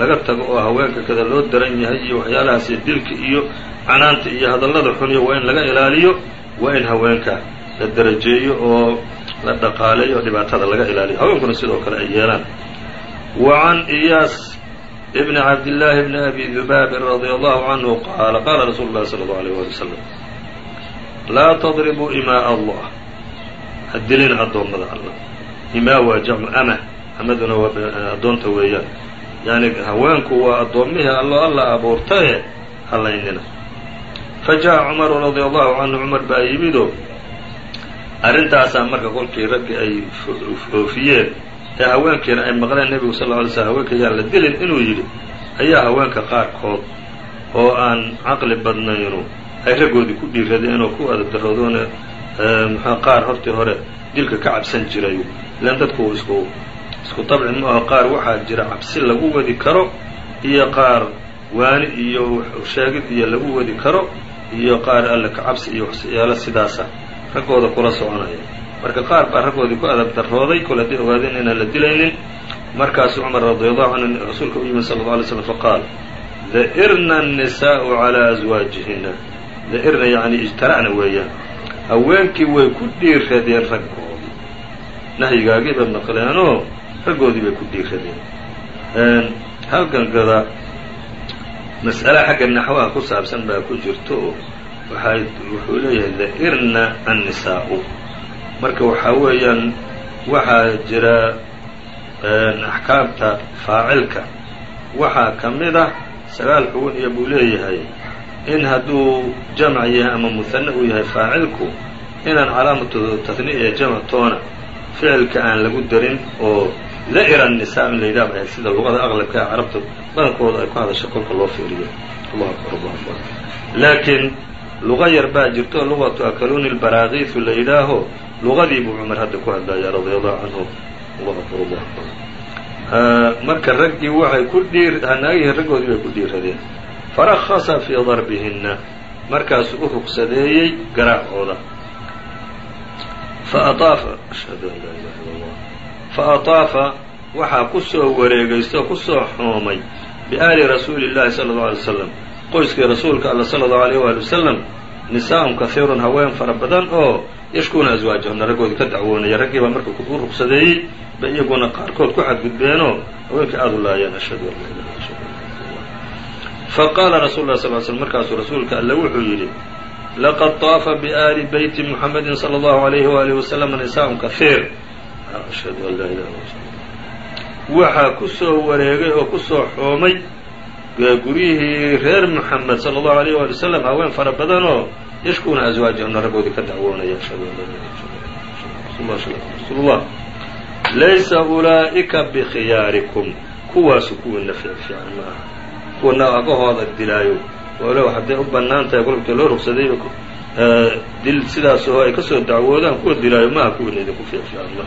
laga tago oo haweenka kada loo daran yahay iyo waxyaalahaas iyo dilka iyo canaanta iyo hadallada xuniyo waa in laga ilaaliyo waa in haweenka la darajeeyo oo la dhaqaaleeyo dhibaatada laga ilaaliyo. Haweenkuna sidoo kale ay yeelaan. Wa can iyaas bni cabdillaahi bni abi dubaabin radia allahu canhu qaala qaala rasuulu llahi sala allau alayh wali wasalam laa tadribuu imaa allah ha dilina addoommada allah imaa waa jamcu ama amaduna waa addoonta weeyaan yani haweenku waa addoommihii allo alla abuurtaye hallaynina fa jaءa cumaru radia allahu canhu cumar baa yimido arrintaasaa marka kolkii raggii ay foofiyeen ee haweenkiina ay maqleen nebigu sal lla alay slm haweenka yaan la dilin inuu yidhi ayaa haweenka qaarkood oo aan caqli badnaynu ay raggoodii ku dhiiradeen oo ku adadaroodoona muxua qaar hortii hore dilka ka cabsan jiray. Ilaan dadku isku isku dabci ma aho qaar waxaa jira cabsi lagu wadi karo iyo qaar waani iyo sheegid iyo lagu wadi karo iyo qaar alle ka cabsi iyo waxyaalo sidaasa. Raggooda kula soconaya. Marka qaar baa raggoodii ku adab darooday kol ogaadeen inaan la dilaynin. Markaasu cumar radiallahu canhu rasuulka u yimid sala alla alay slam faqaal da'irna annisaa'u calaa aswaajihina da'irna yacni ijtara'na weeyaan haweenkii way ku dhiiradeen raggoodii nahyigaagii bay maqleenoo raggoodii bay ku dhiiradeen halgankada mas'ale xagga naxwaha ku saabsan baa ku jirto. Waxay wuxuu leeyahay da'irna annisaa'u marka waxaa weeyaan waxaa jira axkaamta faacilka. Waxaa ka mid ah sagaal xugun iyo buu leeyahay in hadduu jamc yahay ama muhane uu yahay faacilku inaan calaamatu tahni iyo jamc toona ficilka aan lagu darin oo da'ira الnisaa in la ahayd sida luqada aqlabka ee carabta badankooda ay ku hadasha kolka loo fiiriyo. Allahu akbar allahu akbar. Laakiin luqa yar baa jirto luqatu akaluni lbaraakiisu la yidhaaho buu cumar hadda ku hadlaya radia allahu canhu allahu akbar allahu akbar. Marka raggii waxay ku dhiir naagihii raggoodii bay ku dhiiradeen farakasa fii darbihina markaasuu u rugsadeeyey garaacooda allah faataafa waxaa ku soo wareegaysta oo ku soo xoomay biaali rasuuli llahi sala allau alay wasalam qoyskii rasuulka alla sala allahu alayh waali wasalam nisaa'un kahiirun haween fara badan oo yashkuuna aswaajahuna raggoodii ka dacwoonaya raggii baa marka u rugsadeeyey ba iyaguna qaarkood ku xadgudbeenoo haweenkii aada u laayeen ashhadu an laa ilaha faqaala rasuulu lah sal l slm markaasuu rasuulka alle wuxuu yidhi laqad طaafa biaali beyti muxamedi salى اllahu alayhi waalihi waslama nisaءun kahiir ashhadu an laa ilaha waxaa ku soo wareegay oo ku soo xoomay guryihii reer muxamed salى اllahu alayh wali wasalam haween fara badanoo yashkuuna aswaajahuna raggoodii ka dacwoonaya ashhadu an laa ilaha rasuul llah laysa ulaa'ika bikhiyaarikum kuwaasu kuwiina fiican ma aha kuwa naagahooda dilaayo. Walow hadday u bannaan tahay kolkta loo rugsadayba dil sidaas oo ay ka soo dacwoodaan kuwa dilaayo maaha kuwiina idinku fiicfiican ma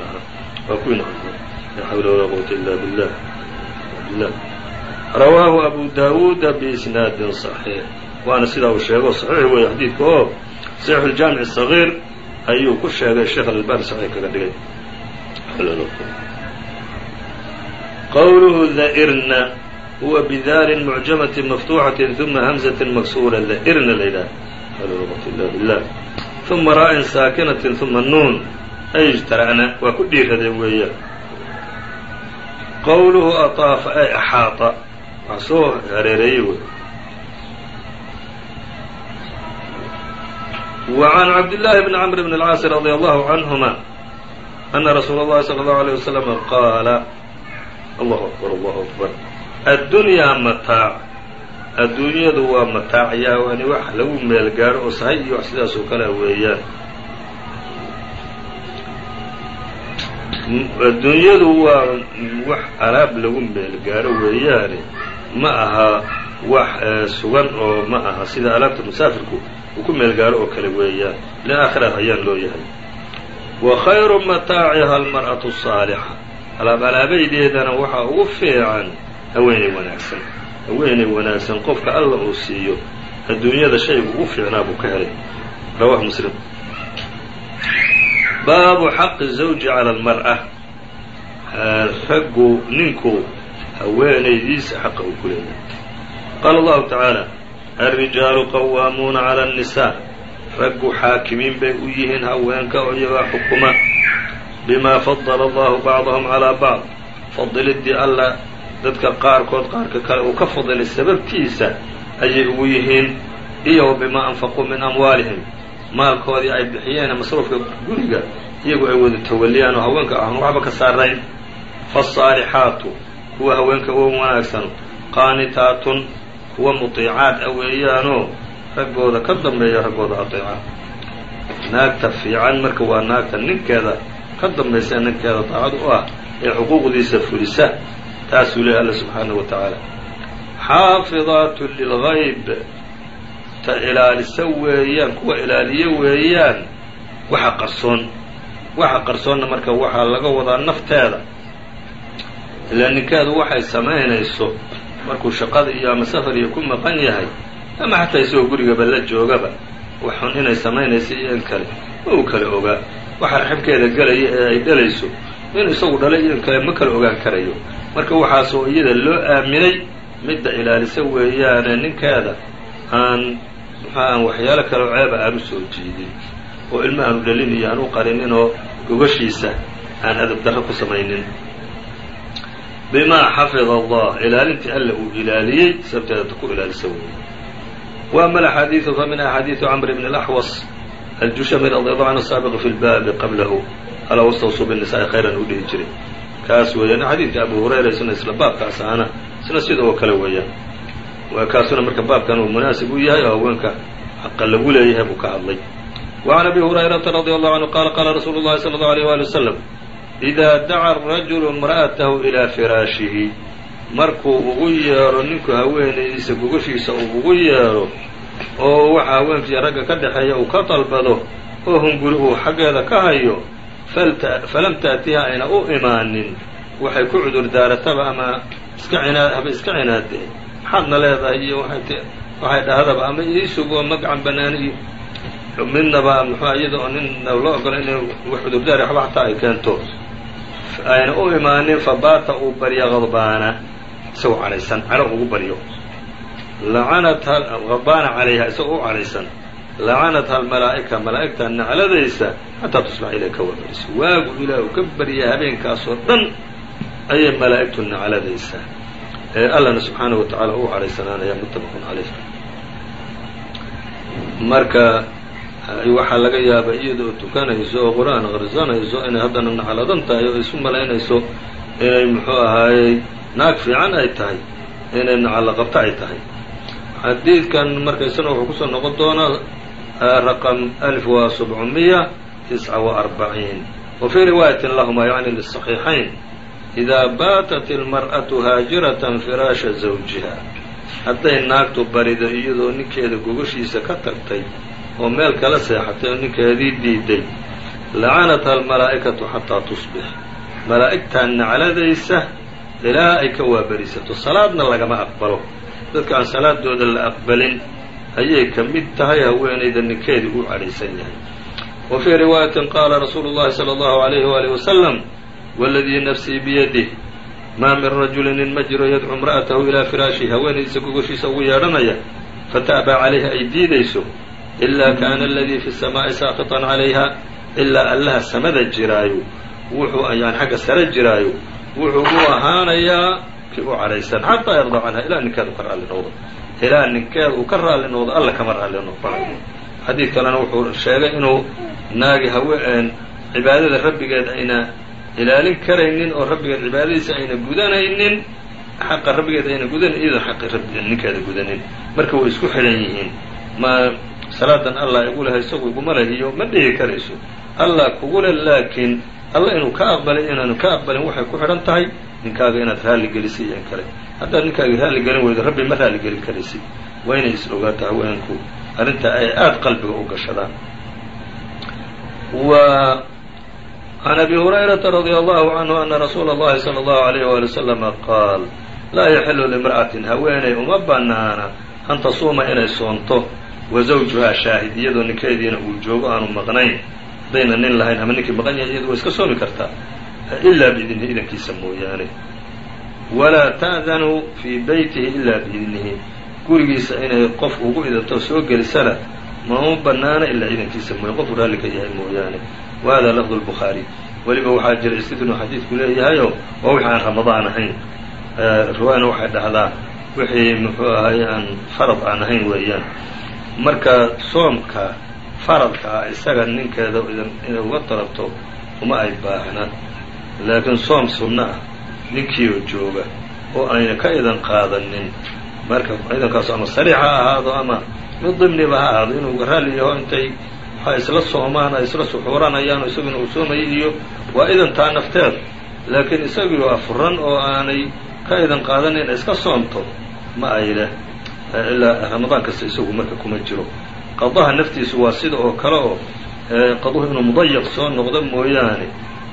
waa kuwiina laa xawla walaa quwata illa billah. Billah. Rawaahu abu daawuuda biisnaadin صaxiix waana sidaa uu sheego saxiix weeye xadiidka oo saxiixu ljaamic sagiir ayuu ku sheegay sheekh albani saxiix kaga dhigay. Qowluhu dairna huwa bidaalin mucjamatin maftuuxatin uma hamzatin maksuura dairna la yidhaha ila billah uma raa'in saakinatin uma nuun ay ijtara'na waa ku dhiiradeen weeyaan qowluhu aطaafa ay axaaطa wax soo hareereeyey wey وعn cabdاللahi بn cمr بn الcاaص رadي الله عanهma أna rasuul الlahi صلى الlه عليه وsلم qaala allahu akbar allahu akbar addunyaa mataac adduunyadu waa mataac yaani wax lagu meel gaaro oo sahay iyo wax sidaasoo kale weeyaan. Adduunyadu waa wax alaab lagu meel gaaro weeyaane ma aha wax eh, sugan oo ma aha sida alaabta musaafirku uu ku meel gaaro oo kale weeyaan. Liaakhira ayaan loo yahay. Wa khayru mataaciha almar'atu asaalixa alaab alaabeydeedana waxaa ugu fiican haweeney wanaagsan. Haweeney wanaagsan qofka alla uu siiyo adduunyada shaygu ugu fiicnaa buu ka helay. Rawahu muslim. Baabu xaqi zawji cala almar'a. Raggu ninku haweenaydiisa xaqa uu ku leeyahay. Qaala allahu tacaala alrijaalu qawaamuuna cala annisaa. Raggu xaakimiin bay u yihiin haweenka oo iyagaa xukuma. Bima fadala allahu bacdahum calaa bacd. Fadilidii alla dadka qaarkood qaarka kale uu ka fadilay sababtiisa ayay ugu yihiin iyo wa bimaa anfaquu min amwaalihim. Maalkoodii ay bixiyeen masruufka guriga iyagu ay wada tawaliyaan oo haweenka aan waxba ka saarayn. Faasaalixaatu kuwa haweenka uga wanaagsan qaanitaatun kuwa mutiicaad ah weeyaanoo raggooda ka dambeeya raggooda ateeca naagta fiican marka waa naagta ninkeeda ka dambaysa ninkeeda daacad u ah ee xuquuqdiisa fulisa taasuu leehay alla subxaanahu wa tacaala. Xaafidaatu lilgayb ta ilaalisa weeyaan kuwa ilaaliyo weeyaan waxa qarsoon. Waxa qarsoonna marka waxaa laga wadaa nafteeda. Ilaa ninkeedu waxay samaynayso markuu shaqada iyo ama safar iyo ku maqan yahay ama xataa isagoo gurigaba la joogaba waxun inay samaynayso iyo in kale. Uu kala ogaa. Waxa raxibkeeda gelaya ee ay dhalayso in isagu dhalay iyo kale ma kala ogaan karayo marka waxaas oo iyada loo aaminay midda ilaalisa weeyaane ninkeeda aan muxua aan waxyaalo kaleo ceeba aan u soo jiidin oo ilma aanu dhalin iyo aan u qarinin oo gogashiisa aan adab darro ku samaynin. Bimaa xafida allah ilaalintii alla uu ilaaliyey sababteeda ku ilaalisa weeye wa ama alaxaadiidu fa min axaadiidu camr bn اlaxwas aljushami radi allahu canhu saabiq fi lbaabi qablahu alaa wastawsuu binisaai khayran uu dhihi jiray kaas weeyaan xadiidka abu hurayra isna isla baabkaas ahna isna sidoo kale weeyaan. Kaasuna marka baabkan uu munaasib u yahay oo haweenka xaqa lagu leeyahay buu ka hadlay. Wa can abi hurayrata radi allahu canhu qaala qaala rasuulu llahi sala allahu alيyh wali wasalam idaa daca arajulu imra'atahu ilaa firaashihi markuu ugu yeedho ninku haweenaydiisa gogashiisa uu ugu yeedho oo waxa haweenkiiyo ragga ka dhexeeya uu ka dalbado oo hunguri uu xaggeeda ka hayo falam taatiha ayna u imaanin. Waxay ku cudur daarataba ama iska cinaa haba iska cinaadee maxaadna leedahay iyo waxay dhahdaba ama iisugo magacan banaani iyo midnaba muxua iyada oo ninna loo ogola inay wax cudurdaari waxba xataa ay keento ayna u imaanin fabaata uu baryo qadbaana isagoo cadhaysan cadho ugu baryo. Lacanatha qadbaana calayha isagoo u cadhaysan lacanatha almalaa'ika malaa'igta nacladaysa xataa tusbax ilay ka wabariso waagu ilaah uu ka barya habeenkaasoo dhan ayay malaa'igtu nacladaysaa ee allana subxaanahu wa tacaala u cadhaysanaanaya muttafaqun calayh marka waxaa laga yaabaa iyadoo tukanayso oo qur'aan aqrisanayso inay haddana nacladan tahay oo isu malaynayso inay muxuu ahaayey naag fiican ay tahay inay nacallo qabto ay tahay. Xadiidkan markaysana wuxuu ku soo noqon doonaa wa sabcumiya tisca wa arbaciin wa fii riwaayatin lahuma yacni lisaxiixayn idaa baatat ilmar'atu haajiratan firaasha zawjiha hadday naagtu barido iyadoo ninkeeda gogashiisa ka tagtay oo meel kala seexatay oo ninkeedii diiday lacanatha almalaa'ikatu xataa tusbix malaa'igtaa nacladaysa ilaa ay ka waaberisato salaadna lagama aqbalo dadka aan salaadooda la aqbalin ayay ka mid tahay haweenayda ninkeedii u cadhaysan yahay. Wa fii riwaayatin qaala rasuulu llahi sala allahu alayhi waalihi wasalam waladii nafsii biyadih maa min rajulin in ma jiro yadcu imra'atahu ilaa firaashihi haweenaydiisa gogoshiisa ugu yeedhanaya fata'baa calayha ay diidayso ilaa kaana aladii fi samaa'i saaqitan calayha ilaa allaha samada jiraayo wuxuu yani xagga sare jiraayo wuxuu u ahaanayaa kii u cadhaysan xataa yarda canha ilaa ninkeeda u ka raalli noqdo. Ilaa ninkeeda uu ka raalli noqdo alla kama raalli noqonayo xadiid kalena wuxuu sheegay inuu naagi haween cibaadada rabbigeed ayna ilaalin karaynin oo rabbigeed cibaadadiisa ayna gudanaynin xaqa rabbigeed ayna gudanan iyadoon xaqi ninkeeda gudanin. Marka way isku xidhan yihiin. Ma salaadan allah igu leh isagu iguma lehiyo ma dhihi karayso. Allah kugu leh laakiin alla inuu ka aqbalay inaanu ka aqbalin waxay ku xidhan tahay ninkaaga inaad raalli gelisay iyo in kale. Haddaad ninkaaga raalli gelin weydo rabbi ma raalli gelin karaysid. Waa inay is ogaato haweenku arrinta ay aada qalbiga u gashadaan. Wa can abi hurayrata radia allahu canhu ana rasuula اllahi salى allahu alayh wali waslama qaal laa yaxilu limra'atin haweeney uma banaana an tasuuma inay soonto wa zawjuhaa shaahid iyadoo ninkeediina uu joogo aanu maqnayn haddayna nin lahayn ama ninkii maqan yahay iyadu way iska soomi kartaa ilaa biidnihi idankiisa mooyaane. Walaa ta'danu fii beytihi ilaa biidnihi. Gurigiisa inay qof ugu idanto soo gelisana ma u banaana ilaa idankiisa mooya qofu raalli ka yahay mooyaane. Wa hada lafdu lbukhaari weliba waxaa jira istidnu xadiidku leeyahayoo waa wixii aan ramadaan ahayn. Riwaayana waxay dhahdaa wixii muxuu ahay aan farad aan ahayn weeyaan. Marka soomka faradka ah isaga ninkeeda inay uga dalabto uma ay baahna laakiin soom sunno ah ninkiioo jooga oo ayna ka idan qaadanin. Marka idankaasu ama sariix ha ahaado ama mid dimniba ha ahaado inuu raalli yaho intay waxaa isla soomaan ay isla suxuuranayaan isaguna uu soomaya iyo waa idantaa nafteed. Laakiin isagiioo afuran oo aanay ka idan qaadanin iska soomto ma ay leh ilaa ramadaan kasta isagu marka kuma jiro qadaha naftiisu waa sida oo kale oo qaduhu inuu mudayaq soo noqdo mooyaane.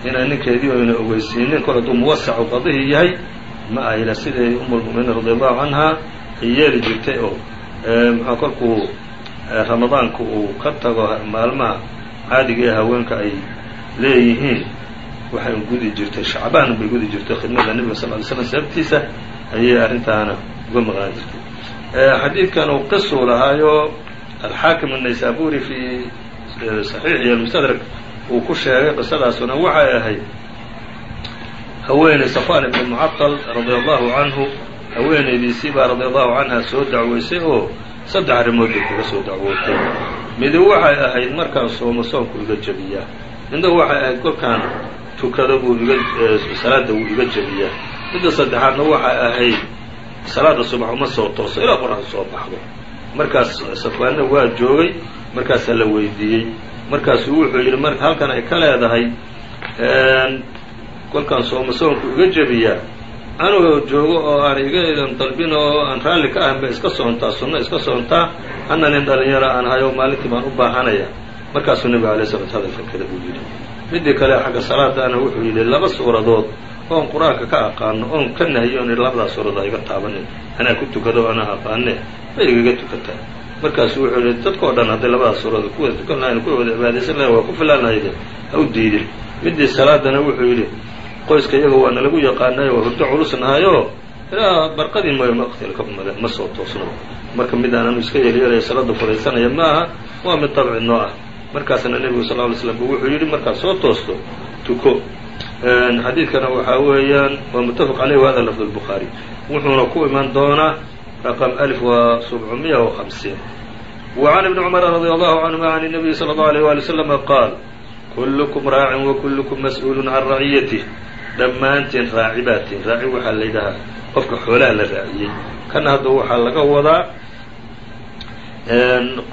Inaan ninkeedii ayna ogeysiinin kol hadduu muwasacu qadihii yahay ma ayla siday umulmu'miniin radi allahu canha ay yeeli jirtay oo muxua kolkuu ramadaanku uu ka tago maalmaha caadiga ee haweenka ay leeyihiin. Waxay gudi jirtay shacbaan bay gudi jirtay khidmada nebiga sal ly slam sababtiisa ayay arrintaana uga maqnaan jirtay. Xadiidkan uu qisuu lahaayo alxaakim anaysaaburi fi saxiixi almustadrak uu ku sheegay qisadaasuna waxay ahayd haweeney safaan ibni mucatal radi allahu canhu haweenaydiisii baa radia allahu canha soo dacweysay oo saddex arrimood bay kaga soo dacwootay midi waxay ahayd markaan soomo soonku iga jebiyaa midna waxay ahayd kolkaan tukada buu iga eh, salaada wuu iga jebiyaa midda saddexaadna waxay ahayd salaada subax uma soo tooso ilaa qoraxdu soo baxdo markaas safwaanna waa joogay markaasaa la weydiiyey. Markaasuu wuxuu yidhi marka halkan ay ka leedahay kolkaan sooma soonku iga jebiyaa anuu joogo oo aan iga idan dalbin oo aan raalli ka ahan ba iska soontaa sunno iska soontaa? Anna nin dhalinyaro aan hayo maalintii baan u baahanaya markaasuu nebiga alay slat hadalka kale buu yidhi. Midii kale xagga salaadaana wuxuu yidhi laba suuradood oon qur'aanka ka aqaano oon ka nahiyo on labadaas suuradood ha iga taabanin anaa ku tukado anaa aqaane ma igaga tukataa markaasu wuxuu yidhi dadkao dhan hadday labadaas suuradood ku wada tukan lahayn ku wada cibaadaysan lahayn waa ku filaan lahayde ha u diidin. Midii salaadana wuxuu yidhi qoyska iyaga waa nalagu yaqaanayo waa hurdo culusnahayo ilaa barqadii mooyo maqtilka ma soo toosno. Marka mid aananu iska yeelyeelaya salaada furaysanaya ma aha waa mid dabci noo ah. Markaasna nebigu sal ly slam wuxuu yidhi markaad soo toosto tuko xadiidkana waxaa weeyaan waa mutafaq caleyh hada lafd الbukhaarي wuxuuna ku iman doonaa raqم ألف و سبعمية وخمسين وعن ابن cمر رضي الله عنهma عن النبي صلى الله عليه ولي وسلم qاal كلكم rاaع وكلكم مسؤول عن رaعيته dhammaantiin raaci baa tiin raaci waxaa la yidhahaa qofka xoolaha la raaciyey kana hadda waxaa laga wadaa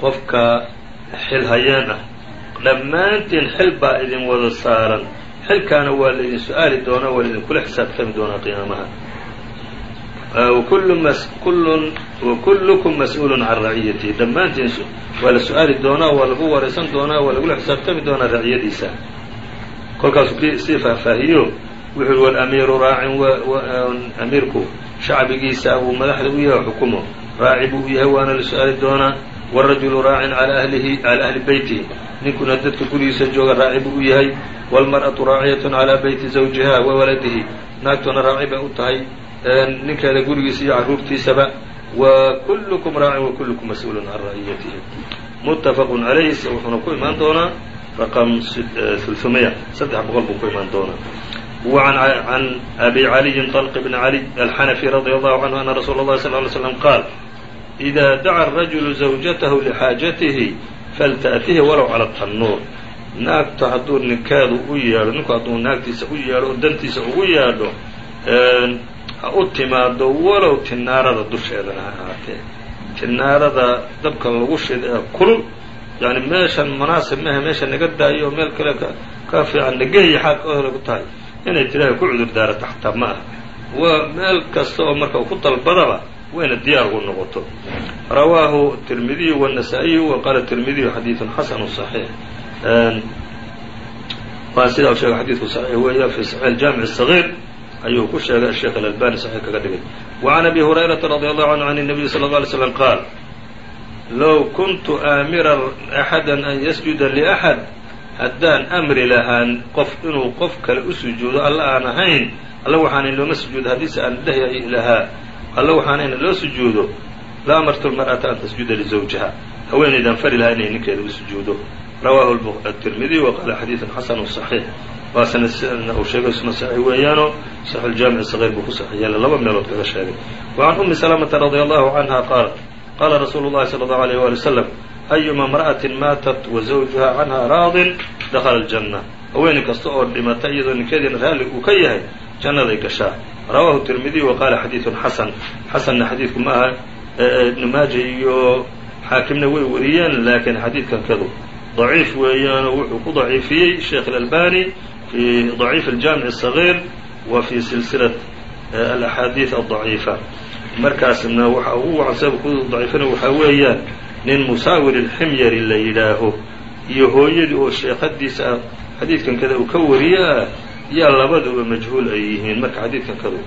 qofka xil hayeen ah dhammaantiin xil baa idin wada saaran xilkaana waa laydin su'aali doonaa waa laidinkula xisaabtami doonaa qiyaamaha. وkullukum mas'uul can raciyatihi. Dhammaantiin waa la su'aali doonaa waa lagu waraysan doonaa waa lagula xisaabtami doonaa raciyadiisa. Kolkaasu sii faahfaahiyo wuxu uhi wlamiiru raacin amiirku shacbigiisa uu madaxda u yahay xukumo. Raaci buu u yahay waana la su'aali doonaa wاrajulu raacin calى ahlihi calى ahli beytihi ninkuna dadka gurigiisa jooga raaci buu u yahay wاlmarأaةu raaciyat calى beyti zawjiha wa waladihi naagtuna raaci bay u tahay ninkeeda gurigiisa iyo carruurtiisaba wa kullukum raacin wa kullukum mas-uulun can ra'iyatihi muttafaqun calayh wuxuuna ku imaan doonaa raqam ثulثumiya saddex boqol buu ku imaan doonaa وعn عن أbي عaliي طلق بن علي الxنفي رضي الله عنه أن رsuل الlه صلى اه عليه وسلم qاal إذا dacا الرaجل زوجته لxاaجaته فlتأتihi walow calى التنوur naagta hadduu ninkeedu u yeedho ninku hadduu naagtiisa u yeedho oo dantiisa ugu yeedho ha u timaado walow tinaarada dusheedana ha ahaatee tinaarada dabka lagu shida ee kulul yani meeshan munaasib mehe meesha naga daayo oo meel kale ka fiican nageeya xaad ka ku tahay inay tidaaha ku cudur daarato xataa ma aha waa meel kasta oo marka ku dalbadaba wayna diyaar ugu noqoto rawaahu tirmidiyu wالنasaa-iyu wa qaala tirmidiyu xadiiثun xasanu صaxiix waa sidaa u sheegay xadiidku صaxiix weeya fi saxiix اjaamiع الصغيir ayuu ku sheegay asheekh alalbani saxiix kaga dhigay وعan abi hurayrata radi allahu canhu can الnabiy slى اله alay slam qaal low kuntu aamira axada an yasjuda liأxad haddaan amri lahaan qof inuu qof kale u sujuudo alla aan ahayn alla waxaanayn looma sujuudo haddiise aan dhehyahay lahaa alla waxaanayna loo sujuudo. La amartu lmar'ata an tasjuda lizawjiha haweenaydaan fari lahaa inay ninkeeda u sujuudo. Rawaahu tirmidiy wa qaala xadiidun xasanu صaxiix waa sanadna uu sheegay suna saxiix weeyaanoo saxiix uljaamic sagiir buu ku saxiix yeelay laba meelood kaga sheegay. Wa can umi salamata radia allahu canha qaalat qaala rasuulu llahi sala allahu alayh wali wasalam ayuma imra'atin maatat wa zawjuha canha raadin dakhala aljanna. Haweeney kasta oo dhimata iyadoo ninkeediina raalli uu ka yahay jannaday gashaa rawaahu tirmidiy wa qaala xadiidun xasan xasanna xadiidku ma aha ibnu maaja iyo xaakimna way wariyeen laakiin xadiidkan kadu ضaciif weeyaanoo wuxuu ku daciifiyey sheekh اlalbani fi ضaciif aljaamic الصaغيir wa fi silsilaة alaxaadiiث الضaciifa markaasna waxa ugu wacan sabab ku daciifina waxaa weeyaan nin musaawir اlximyari la yidhaaho iyo hooyadii oo sheekadiisa ah xadiidkan kada uu ka wariye ah yaa labaduba majhuul ay yihiin marka xadiidkan kadu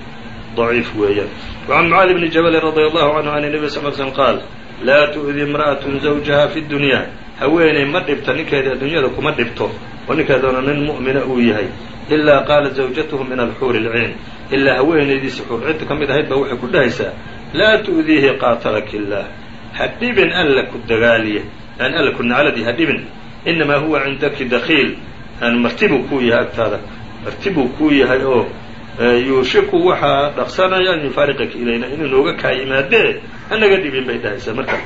ضaciif weeyaan وعan mعaadi bni jabali radي allahu canhu can النبي sl slam qaal laa tu'di imra'aة zawjaha fi اdunya haweeney ma dhibto ninkeeda adduunyada kuma dhibto oo ninkeeduna nin mu'mina uu yahay ilaa qaalat zawjatuhu min alxuuri اlciin ilaa haweenaydiisi xuurcinta ka mid ahayd baa waxay ku dhahaysaa laa tu'diihi qaatalaki illaah ha dhibin alla ku dagaaliya yani alla ku nacladii ha dhibin inamaa huwa cindaki dakiil yani martibuu kuu yahay agtaada martibuu kuu yahay oo eh, yuushiku waxaa dhaqsanaya an yufaariqaka ilayna inuu nooga kaa yimaadee hanaga dhibin bay dhahaysaa marka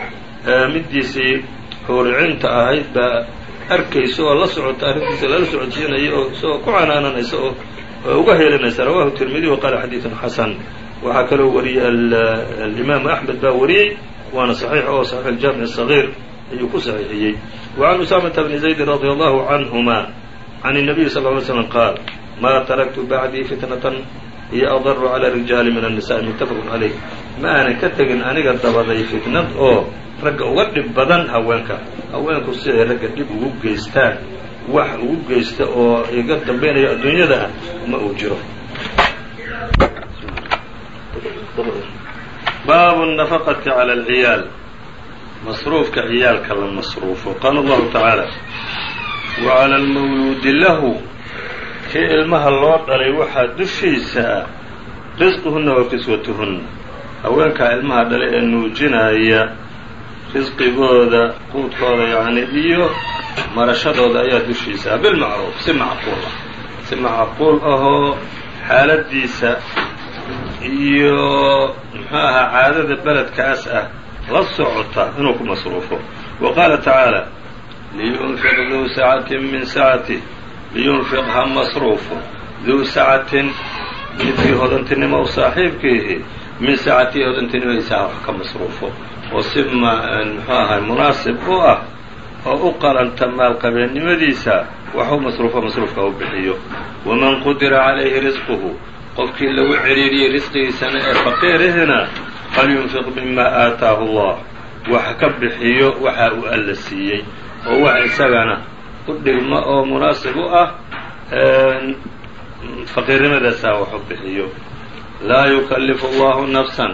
eh, middiisii xuuricinta ahayd baa arkaysa oo la socota arrintiisa lala socodsiinaya oo soo ku canaananaysa oo eh, uga heelinaysa. Rawahu tirmidi waqaala xadiidun xasan. Waxaa kaloo wariyey alimaam axmed baa wariyey waana saxiix oo saxiix aljaamic sagiir ayuu ku saxiixiyey. Wacan usaamata bni zaydin radia allahu canhuma can nabiyi sal ly slm qaal maa taraktu bacdii fitnatan iyo adaru cala rijaali min annisa'i muttafaqun calayh ma aanan ka tegin aniga dabaday fitnad oo ragga uga dhib badan haweenka. Haweenku siday ragga dhib ugu geystaan wax ugu geysta oo iga dambaynayo adduunyada ah ma uu jiro. Baabu nafaqati cala alciyaal. Masruufka ciyaalka la masruufo. Qaala allahu tacaala wa cala almawluudi lahu kii ilmaha loo dhalay waxaa dushiisa ah risquhunna wa kiswatuhunna haweenkaa ilmaha dhalay ee nuujinaya risqigooda quudkooda yacni iyo marashadooda ayaa dushiisa bilmacruuf si macquul ah. Si macquul ahoo xaaladiisa iyo muxuu ahaa caadada beledkaas ah la socota inuu ku masruufo. Wa qaala tacaala liyunfiq duu sacatin min sacatih liyunfiq ha masruufo duu sacatin midkii hodantinimo u saaxiibkiihi min sacatii hodantinimadiisa wax ka masruufo oo si muxuu ahay munaasib u ah oo u qalanta maalqabeennimadiisa waxu masruufo masruufka u bixiyo. Waman qudira calayhi risquhu qofkii lagu ciriiriyey risqigiisana ee faqiirihina falyunfiq mima aataahu allah. Wax ka bixiyo waxa uu alla siiyey. Oo wax isagana u dhigmo oo munaasib u ah faqiirnimadaasaa wax u bixiyo. Laa yukallifu allahu nafsan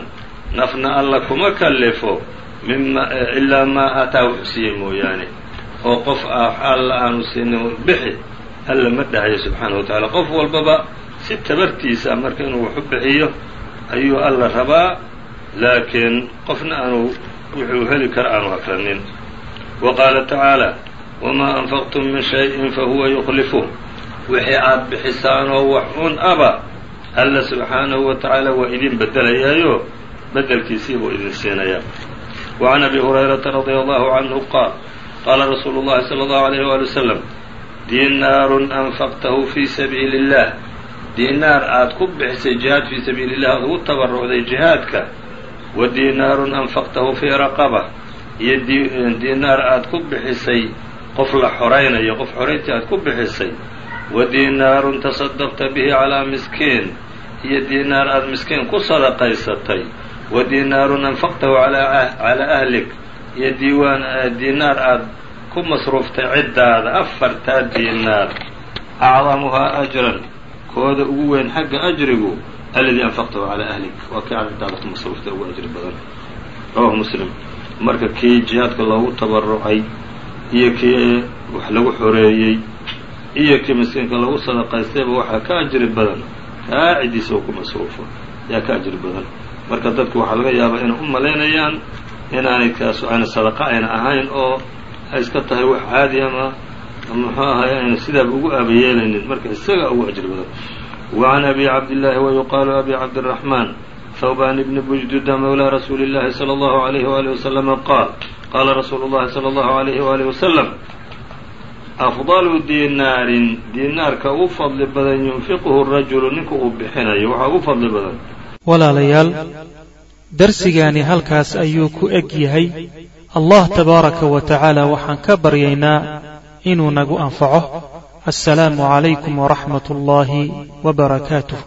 nafna alla kuma kallifo mima ilaa maa aataahu wuxuu siiyey mooyaane. Oo qof ah alla aanu siinin bixi alla ma dhahayo subxaanahu wa tacala qof walbaba si tabartiisa marka inuu wax u bixiyo ayuu alla rabaa laakiin qofna aanu wuxuu heli kara aanu akranin wa qaala tacaala wamaa anfaqtum min shay-in fahuwa yukhlifuh wixii aad bixisaanoo wax un aba alla subxaanahu wa tacaala waa idin beddelayaayo beddelkiisii buu idin siinayaa wa can abi hurayrata radia allahu canhu qaal qaala rasuulu llahi sala allahu alayh waali wasalam diinaarun anfaqtahu fii sabiili illah diinaar aad ku bixisay jihaad fii sabiili illah aad ugu tabarucday jihaadka wa diinaarun anfaqtahu fii raqaba iyo diinaar aad ku bixisay qof la xoraynayo qof xorayntii aad ku bixisay wa diinaarun tasadaqta bihi calaa miskiin. Iyo diinaar aad miskiin ku sadaqaysatay wa diinaarun anfaqtahu calaa ahlik. Iyo diiwaan diinaar aad ku masruuftay ciddaada afartaa diinaar acdamuhaa ajran kooda ugu weyn xagga ajrigu aladii anfaqtahu calaa ahlik. Waa kii caddaada ku masruuftay ugu ajri badan. Rawahu muslim. Marka kii jihaadka loogu tabarucay iyo kii wax lagu xoreeyey iyo kii miskiinka lagu sadaqaystayba waxaa ka ajri badan kaa ciddiisa uu ku masruufo yaa ka ajri badan. Marka dadku waxaa laga yaabaa inay u malaynayaan inaanay kaasu ayna sadaqa ayna ahayn oo ay iska tahay wax caadi ama muxuu ahay ayna sidaaba ugu aabayeelaynin marka isaga ugu ajri badan. Wa can abi cabdillaahi wa yuqaalu abi cabdiraxmaan hawban bni bujduda mawlaa rasuuli اllahi salى allahu alayhi waalihi wasalama qaal qaala rasuulu llahi salى allahu alayhi waalihi wasalam afdalu diinaarin diinaarka ugu fadli badan yunfiquhu rajulu ninka uu bixinayo waxaa ugu fadli badan walaalayaal darsigaani halkaas ayuu ku eg yahay allah tabaaraka wa tacaala waxaan ka baryaynaa inuu nagu anfaco assalaamu calaykum waraxmat ullaahi wa barakaatuh